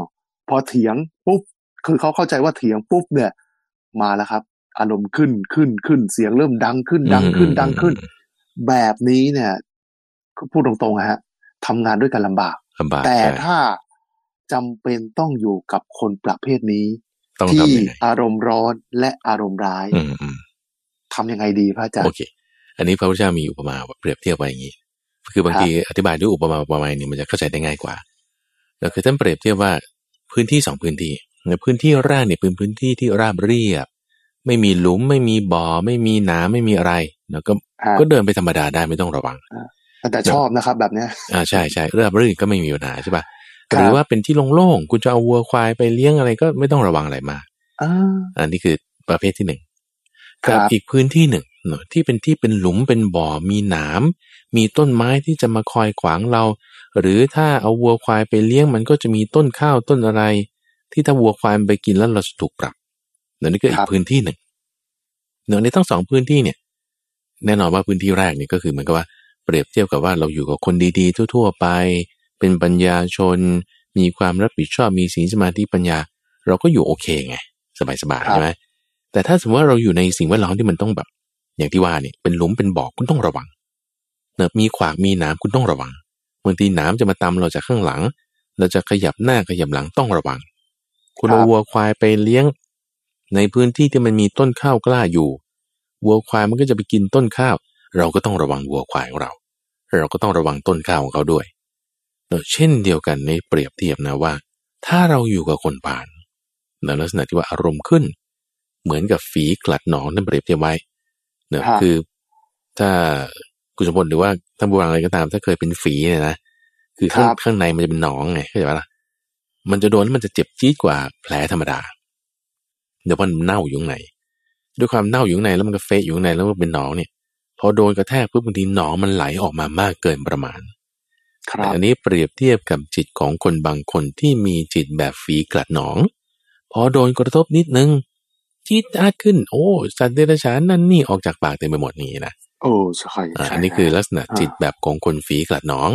พอเถียงปุ๊บคือเขาเข้าใจว่าเถียงปุ๊บเนี่ย มาแล้วครับ อารมณ์ขึ้นขึ้นขึ้นเสียงเริ่มดังขึ้นดังขึ้นดังขึ้น แบบนี้เนี่ย พูดตรงๆฮะทำงานด้วยกันลำบาก แต่ถ้าจำเป็นต้องอยู่กับคนประเภทนี้ ที่อารมณ์ร้อนและอารมณ์ร้ายทำยังไงดีพระอาจารย์โอเค อันนี้พระพุทธเจ้ามีอุปมาเปรียบเทียบไว้อย่างนี้ คือบางทีอธิบายด้วยอุปมาอุปไมยนี่มันจะเข้าใจได้ง่ายกว่าแล้วคือท่านเปรียบเทียบว่าพื้นที่สองพื้นที่ในพื้นที่แรกเนี่ยเป็นพื้นที่ที่ราบเรียบ ไม่มีหลุมไม่มีบ่อไม่มีน้ำไม่มีอะไรแล้วก็ก็เดินไปธรรมดาได้ไม่ต้องระวัง แต่ชอบนะครับ แบบเนี้ยอ่าใช่ใช่เรื่องรื่นก็ไม่มีปัญหาใช่ป่ะหรือว่าเป็นที่โล่งๆคุณจะเอาวัวควายไปเลี้ยงอะไรก็ไม่ต้องระวังอะไรมากอันนี้คือประเภทที่หนึ่งกับอีกพื้นที่หนึ่งเนาะที่เป็นที่เป็นหลุมเป็นบ่อมีหนามมีต้นไม้ที่จะมาคอยขวางเรา หรือถ้าเอาวัวควายไปเลี้ยงมันก็จะมีต้นข้าวต้นอะไร ที่ถ้าวัวควายไปกินแล้วเราจะถูกปรับเดี๋ยวนี้ก็อีกพื้นที่หนึ่งเดี๋ยวนี้ทั้งสองพื้นที่เนี่ย แน่นอนว่าพื้นที่แรกนี่ก็คือเหมือนกับว่า เปรียบเทียบกับว่าเราอยู่กับคนดีๆ ทั่ว ๆ ไป เป็นปัญญาชน มีความรับผิดชอบมีศีลสมาธิปัญญา เราก็อยู่โอเคไง สบายๆใช่ไหมแต่ถ้าสมมติว่าเราอยู่ในสิ่งแวดล้อมที่มันต้องแบบ อย่างที่ว่าเนี่ยเป็นหลุมเป็นบ่อคุณต้องระวังเนบมีขวากมีน้ำคุณต้องระวังบางทีน้ำจะมาตำเราจากข้างหลัง เราจะขยับหน้าขยับหลังต้องระวัง คุณครับเอาวัวควายไปเลี้ยง ในพื้นที่ที่มันมีต้นข้าวกล้าอยู่วัวควายมันก็จะไปกินต้นข้าว เราก็ต้องระวังวัวควายของเรา เราก็ต้องระวังต้นข้าวของเขาด้วยเนอะเช่นเดียวกันในเปรียบเทียบนะว่า ถ้าเราอยู่กับคนผ่านในลักษณะที่ว่าอารมณ์ขึ้น เหมือนกับฝีกลัดหนองนั่นเปรียบเทียบไว้เนอะฮะคือ ถ้าคุณสมบัติหรือว่าท่านผู้ฟังอะไรก็ตาม ถ้าเคยเป็นฝีเนี่ยนะคือข้างครับข้างในมันจะเป็นหนองไงเข้าใจปะล่ะมันจะโดนแล้วมันจะเจ็บจี๊ดกว่าแผลธรรมดา เดี๋ยวมันเน่าอยู่ข้างในด้วยความเน่าอยู่ข้างในแล้วมันก็เฟะอยู่ข้างในแล้วมันเป็นหนองเนี่ย พอโดนกระแทกปุ๊บบางทีหนองมันไหลออกมามากเกินประมาณคแต่รับอันนี้เปรียบเทียบกับจิตของคนบางคนที่มีจิตแบบฝีกลัดหนอง พอโดนกระทบนิดนึงจิตอาดขึ้น โอ้สัตว์เดรัจฉานนั่นนี่ออกจากปากเต็มไปหมดนี่นะโอ้ใช่อ่าใช่อันนี้คือลักษณะอ่าจิตแบบของคนฝีกลัดหนอง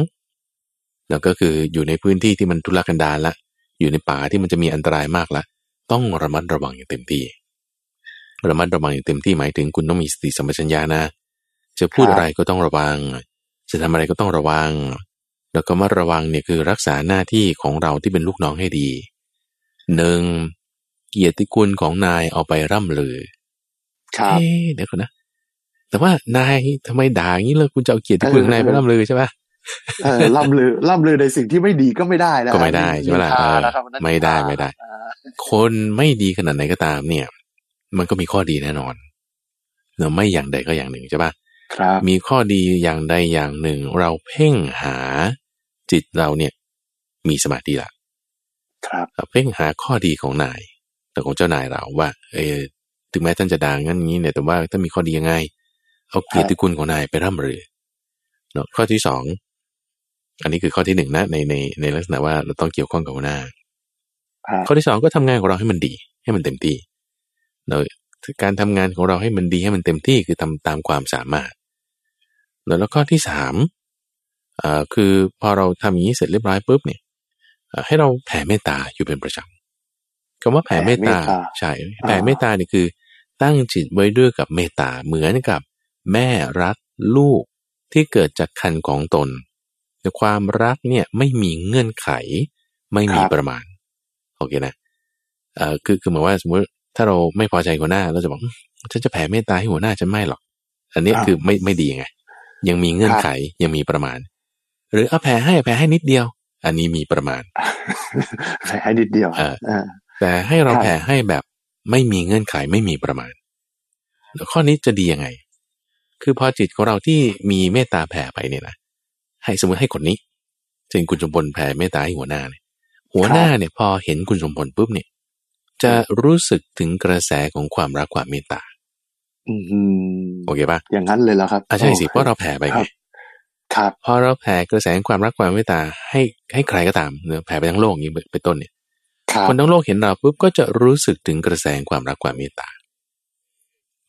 แล้วก็คืออยู่ในพื้นที่ที่มันทุรกันดารละอยู่ในป่าที่มันจะมีอันตรายมากละต้องระมัดระวังอย่างเต็มที่ระมัดระวังอย่างเต็มที่หมายถึงคุณต้องมีสติสัมปชัญญะนะ จะพูดอะไรก็ต้องระวัง จะทำอะไรก็ต้องระวัง แล้วก็มาระวังเนี่ยคือรักษาหน้าที่ของเราที่เป็นลูกน้องให้ดีหนึ่งเกียรติคุณของนายเอาไปร่ำลือ ครับเอ๊ะเดี๋ยวก่อนนะ แต่ว่านายทำไมด่าอย่างนี้เลยคุณจะเอาเกียรติคุณของนายไปร่ำลือใช่ปะเออล่ำลือล่ำลือในสิ่งที่ไม่ดีก็ไม่ได้นะก็ไม่ได้ใช่ไหมล่ะนินทาเออนะครับนั่นไม่ได้ไม่ได้อ่าคนไม่ดีขนาดไหนก็ตามเนี่ย มันก็มีข้อดีแน่นอนเนอะไม่อย่างใดก็อย่างหนึ่งใช่ปะครับ มีข้อดีอย่างใดอย่างหนึ่ง เราเพ่งหาจิตเราเนี่ยมีสมาธิละครับเราเพ่งหาข้อดีของนายแต่ของเจ้านายเราว่า เออถึงแม้ท่านจะด่างั้นอย่างนี้เนี่ยแต่ว่าถ้ามีข้อดียังไง เอาเกียรติคุณของนายไปร่ำรือเนาะข้อที่สองอันนี้คือข้อที่หนึ่งนะในในในลักษณะว่าเราต้องเกี่ยวข้องกับหัวหน้าครับข้อที่สองก็ทำงานของเราให้มันดี ให้มันเต็มที่เราการทำงานของเราให้มันดีให้มันเต็มที่คือทำตามความสามารถ แล้วข้อที่สามอ่าคือพอเราทำอย่างนี้เสร็จเรียบร้อยปุ๊บเนี่ยเอ่อให้เราแผ่เมตตาอยู่เป็นประจำคำว่าแผ่เมตตาแผ่เมตตาใช่แผ่เมตตาเนี่ยคือ ตั้งจิตไว้ด้วยกับเมตตาเหมือนกับ แม่รักลูกที่เกิดจากคันของตนแต่ความรักเนี่ยไม่มีเงื่อนไข ไม่มีประมาณโอเคนะเอ่อคือคือหมายว่าสมมติถ้าเราไม่พอใจหัวหน้าเราจะบอกอืมฉันจะแผ่เมตตาให้หัวหน้าฉันไม่หรอก อันเนี้ยอ่าคือไม่ไม่ดีไง ยังมีเงื่อนไขยังมีประมาณ หรือเอาแผ่ให้แผ่ให้นิดเดียว อันนี้มีประมาณแผ่ให้นิดเดียวเออเออแต่ให้เราครับแผ่ให้แบบไม่มีเงื่อนไขไม่มีประมาณแล้วข้อนี้จะดียังไง คือพอจิตของเราที่มีเมตตาแผ่ไปเนี่ยนะให้สมมติให้คนนี้เช่นคุณสมพลแผ่เมตตาให้หัวหน้าเนี่ยหัวหน้าเนี่ยพอเห็นคุณสมพลปุ๊บเนี่ย จะรู้สึกถึงกระแสของความรักความเมตตาอืมอืม โอเคปะอย่างนั้นเลยแล้วครับอะใช่สิโอเพราะเราแผ่ไปครัไงบครับพอเราแผ่กระแสของความรักความเมตตาให้ให้ใครก็ตามเนอะแผ่ไปทั้งโลกอย่างนี้เป็นต้นเนี่ยครับคนทั้งโลกเห็นเราปุ๊บก็จะรู้สึกถึงกระแสของความรักความเมตตา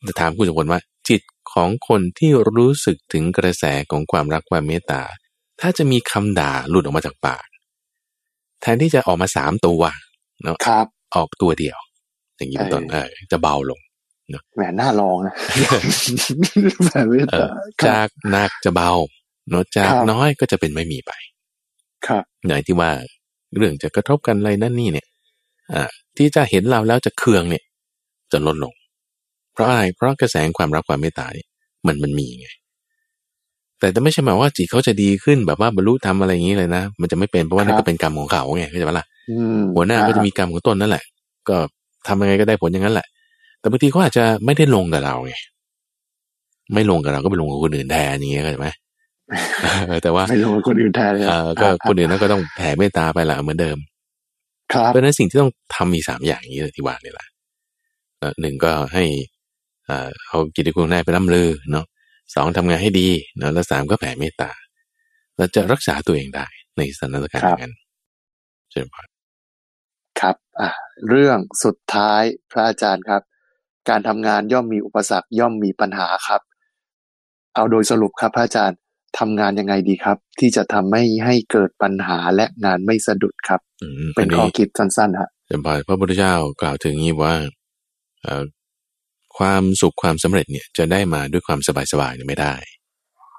จะถามคุณสมพลว่า จิตของคนที่รู้สึกถึงกระแสของความรักความเมตตา ถ้าจะมีคำด่าหลุดออกมาจากปาก แทนที่จะออกมาสามตัวเนาะครับออกตัวเดียว อย่างนี้เป็นต้นเอเอออจะเบาลง แหมน่าลองนะแผ่เมตเอตาอครับจากหนักจะเบาเนาะจากครับน้อยก็จะเป็นไม่มีไป ครับอย่างที่ว่าเรื่องจะกระทบกันอะไรนั่นนี่เนี่ยอ่าที่จะเห็นเราแล้วจะเคืองเนี่ย จะลดลง เพราะอะไรเพราะกระแสความรักความเมตตาเนี่ยมันมันมีไง แต่จะไม่ใช่หมายว่าจิตเขาจะดีขึ้นแบบว่าบรรลุธรรมอะไรอย่างนี้เลยนะ มันจะไม่เป็นเพราะว่านั่นครัก็บเป็นกรรมของเขาไงเข้าใจปะล่ะอืมหัวหน้าก็จะมีกรรมของตนนั่นแหละ ก็ทำยังไงก็ได้ผลอย่างนั้นแหละ แต่บางทีเขาอาจจะไม่ได้ลงกับเราไงไม่ลงกับเราก็ไปลงกับคนอื่นแทนอย่างเงี้ยเข้าใจไหมเออแต่ว่าไม่ลงกับคนอื่นแทนเลยเออก็รับคนอื่นนั้นก็ต้องแผ่เมตตาไปละเหมือนเดิม ครับเพราะฉะนั้นสิ่งที่ต้องทำมีสามอย่างนี้เลยที่ว่านี่แหละเอ่อหนึ่งก็ให้อ่าเอากิจคุณนายไปร่ำลือเนาะสองทำงานให้ดีเนาะแล้วสามก็แผ่เมตตาเราจะรักษาตัวเองได้ในสถานการณ์อย่างนั้นเช่นพอครับอะเรื่องสุดท้ายพระอาจารย์ครับ การทำงานย่อมมีอุปสรรคย่อมมีปัญหาครับ เอาโดยสรุปครับพระอาจารย์ทำงานยังไงดีครับ ที่จะทำให้ให้เกิดปัญหาและงานไม่สะดุดครับอืมเป็นอัข้อคิดสั้นๆฮะเช่นพอพระพุทธเจ้ากล่าวถึงนี้ว่าเอ่อความสุขความสำเร็จเนี่ยจะได้มาด้วยความสบายๆเนี่ยไม่ได้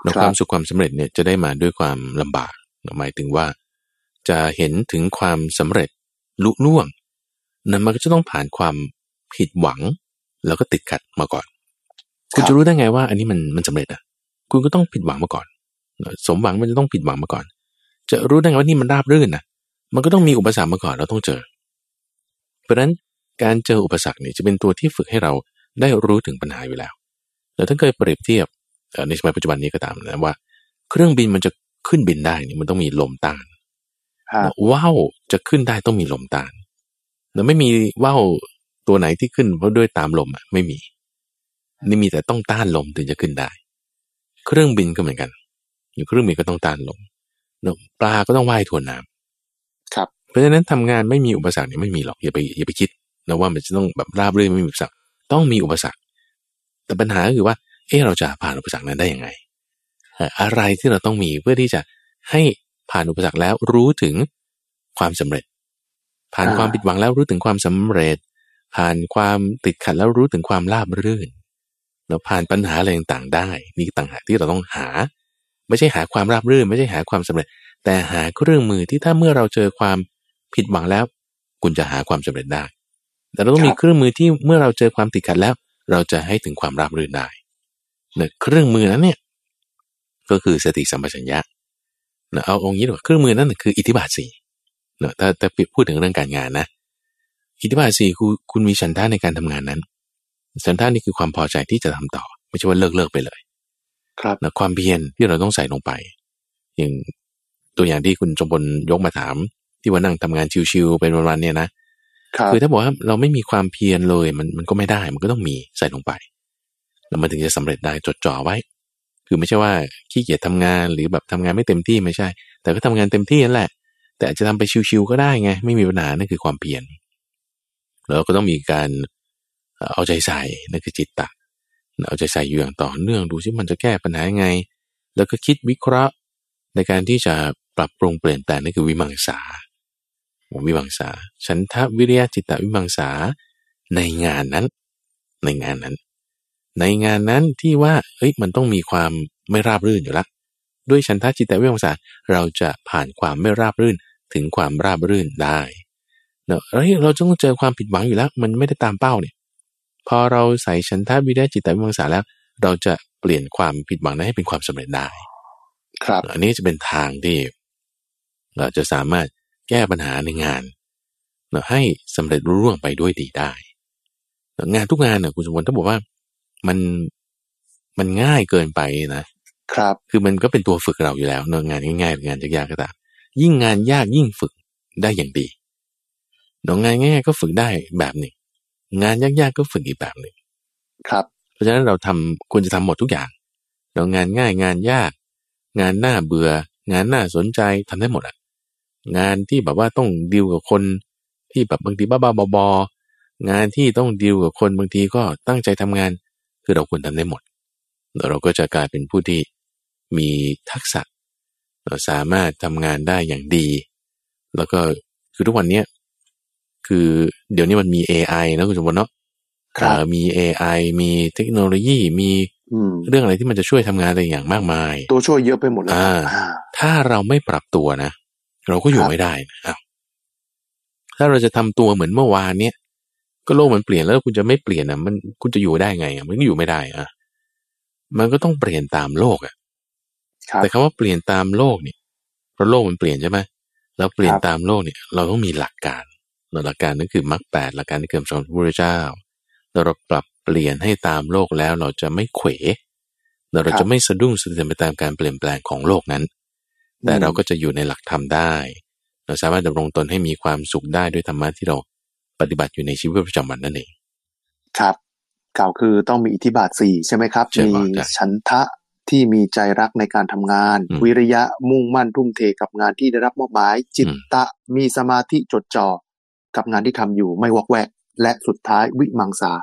แล้วครับความสุขความสำเร็จเนี่ยจะได้มาด้วยความลำบาก หมายถึงว่า จะเห็นถึงความสำเร็จลุล่วง นั้นมันก็จะต้องผ่านความผิดหวัง แล้วก็ติดขัดมาก่อน คุณจะรู้ได้ไงว่า อันนี้มันมันสำเร็จอะ คุณก็ต้องผิดหวังมาก่อน สมหวังมันจะต้องผิดหวังมาก่อน จะรู้ได้ไงว่านี่มันราบรื่นนะมันก็ต้องมีอุปสรรคมาก่อนเราต้องเจอ เพราะฉะนั้นการเจออุปสรรคนี่จะเป็นตัวที่ฝึกให้เราได้รู้ถึงปัญหาอยู่แล้วแต่ถ้าเคยเปรียบเทียบในสมัยปัจจุบันนี้ก็ตามนะว่า เครื่องบินมันจะขึ้นบินได้นี่มันต้องมีลมต้านว่าวจะขึ้นได้ต้องมีลมต้านแล้วไม่มีว่าว ตัวไหนที่ขึ้นเพราะด้วยตามลมอะไม่มี นี่มีแต่ต้องต้านลมถึงจะขึ้นได้ เครื่องบินก็เหมือนกัน อยู่เครื่องบินก็ต้องต้านลมปลาก็ต้องว่ายทวนน้ำครับ เพราะฉะนั้นทำงานไม่มีอุปสรรคเนี่ยไม่มีหรอกอย่าไปอย่าไปคิดนะว่ามันจะต้องแบบราบรื่นไม่มีอุปสรรคต้องมีอุปสรรค แต่ปัญหาคือว่าเออเราจะผ่านอุปสรรคนั้นได้ยังไงอะไรที่เราต้องมีเพื่อที่จะให้ผ่านอุปสรรคแล้วรู้ถึงความสำเร็จ ผ่านความผิดหวังแล้วรู้ถึงความสำเร็จ ผ่านความติดขัดแล้วรู้ถึงความราบรื่นแล้วผ่านปัญหาอะไรต่างๆได้ นี่ต่างหากที่เราต้องหา ไม่ใช่หาความราบรื่น ไม่ใช่หาความสำเร็จ แต่หาเครื่องมือที่ถ้าเมื่อเราเจอความผิดหวังแล้ว คุณจะหาความสำเร็จได้ แต่เราต้องมีเครื่องมือที่เมื่อเราเจอความติดขัดแล้ว เราจะให้ถึงความราบรื่นได้เนี่ยเครื่องมือนั้นเนี่ยก็คือสติสัมปชัญญะนะเอาองค์นี้ดีกว่าเครื่องมือนั่นคืออิทธิบาทสี่เนะถ้าถ้าพูดถึงเรื่องการงานนะ อิทธิบาทสี่คุณคุณมีฉันทาในการทำงานนั้น ฉันทานี่คือความพอใจที่จะทำต่อ ไม่ใช่ว่าเลิกเลิกไปเลย ครับนะความเพียรที่เราต้องใส่ลงไป อย่างตัวอย่างที่คุณจมพลยกมาถาม ที่ว่านั่งทำงานชิวๆเป็นวันๆเนี่ยนะคือถ้าบอกว่าเราไม่มีความเพียรเลยมันมันก็ไม่ได้มันก็ต้องมีใส่ลงไป แล้วมันถึงจะสำเร็จได้จดจ่อไว้ คือไม่ใช่ว่าขี้เกียจทำงานหรือแบบทำงานไม่เต็มที่ไม่ใช่ แต่ก็ทำงานเต็มที่นั่นแหละ แต่อาจจะทำไปชิวๆก็ได้ไง ไม่มีปัญหานั่นคือความเพียร แล้วก็ต้องมีการเอาใจใส่นั่นคือจิตตะเอาใจใส่อยู่อย่างต่อเนื่องดูซิมันจะแก้ปัญหายังไง แล้วก็คิดวิเคราะห์ในการที่จะปรับปรุงเปลี่ยนแปลงนั่นคือวิมังสาวิมังสาฉันทะวิริยะจิตตวิมังสาในงานนั้น ในงานนั้น ในงานนั้นที่ว่าเฮ้ยมันต้องมีความไม่ราบรื่นอยู่ละด้วยฉันทะจิตวิมังสาเราจะผ่านความไม่ราบรื่นถึงความราบรื่นได้ เนาะเฮ้ยเราต้องเจอความผิดหวังอยู่แล้ว มันไม่ได้ตามเป้าเนี่ย พอเราใส่ฉันทะวิริยะจิตวิมังสาแล้ว เราจะเปลี่ยนความผิดหวังนั้นให้เป็นความสำเร็จได้ ครับ อันนี้จะเป็นทางที่ เราจะสามารถแก้ปัญหาในงานเราให้สำเร็จรุ่ร่วงไปด้วยดีได้งานทุกงานเนี่ยคุณสมบัติถ้าบอกว่ามันมันง่ายเกินไปนะครับ คือมันก็เป็นตัวฝึกเราอยู่แล้วเนงานง่ายๆงานยากๆก็ตามยิ่งงานยากยิ่งฝึกได้อย่างดี นงานง่ายๆก็ฝึกได้แบบหนึ่ง งานยากๆก็ฝึกอีกแบบหนึ่ง ครับ เพราะฉะนั้นเราทำควรจะทำหมดทุกอย่างเรางานง่ายงานยาก งานน่าเบื่อ งานน่าสนใจทำได้หมดอะงานที่แบบว่าต้องดิวกับคนที่แบบบางทีบ้าๆบอๆงานที่ต้องดิวกับคนบางทีก็ตั้งใจทำงาน คือเราควรทำได้หมดเราก็จะกลายเป็นผู้ที่มีทักษะ เราสามารถทำงานได้อย่างดี แล้วก็คือทุกวันนี้ คือเดี๋ยวนี้มันมี AI นะคุณสมบัติเนาะมี AI มีเทคโนโลยีมีเรื่องอะไรที่มันจะช่วยทำงานอะไรอย่างมากมาย ตัวช่วยเยอะไปหมดเลยถ้าเราไม่ปรับตัวนะ เราก็อยู่ไม่ได้นะถ้าเราจะทำตัวเหมือนเมื่อวานเนี้ยก็โลกมันเปลี่ยนแล้วคุณจะไม่เปลี่ยนอะ มันคุณจะอยู่ได้ไงอะมันก็อยู่ไม่ได้อะมันก็ต้องเปลี่ยนตามโลกอะแต่คำว่าเปลี่ยนตามโลกเนี่ยเพราะโลกมันเปลี่ยนใช่ไหมเราเปลี่ยนตามโลกเนี่ย เราต้องมีหลักการ หลักการนั่นคือมรรคแปดหลักการที่เกิดจากพระพุทธเจ้าเราปรับเปลี่ยนให้ตามโลกแล้วเราจะไม่เขวเราจะไม่สะดุ้งสะเทือนไปตามการเปลี่ยนแปลงของโลกนั้น แต่เราก็จะอยู่ในหลักธรรมได้ เราสามารถดำรงตนให้มีความสุขได้ด้วยธรรมะที่เราปฏิบัติอยู่ในชีวิตประจำวันนั่นเองครับกล่าวคือต้องมีอิทธิบาทสี่ใช่ไหมครับ มีฉันทะที่มีใจรักในการทำงาน วิริยะมุ่งมั่นทุ่มเทกับงานที่ได้รับมอบหมาย จิตตะมีสมาธิจดจ่อ กับงานที่ทำอยู่ไม่วอกแวก และสุดท้ายวิมังสา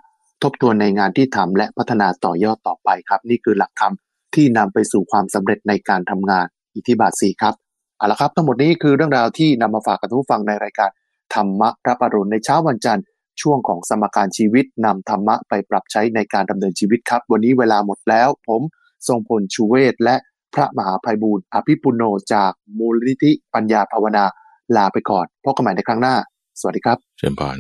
ทบทวนในงานที่ทำและพัฒนาต่อยอดต่อไปครับ นี่คือหลักธรรมที่นำไปสู่ความสำเร็จในการทำงานอิทธิบาทสี่ครับเอาละครับ ทั้งหมดนี้คือเรื่องราวที่นำมาฝากกับทุกฟังในรายการธรรมะรับอรุณในเช้าวันจันทร์ช่วงของสมการชีวิตนำธรรมะไปปรับใช้ในการดำเนินชีวิตครับ วันนี้เวลาหมดแล้ว ผมทรงพลชูเวศและพระมหาภัยบูร์อภิปุโนจากมูลนิธิปัญญาภาวนา ลาไปก่อนพบกันใหม่ในครั้งหน้า สวัสดีครับ เชิญพร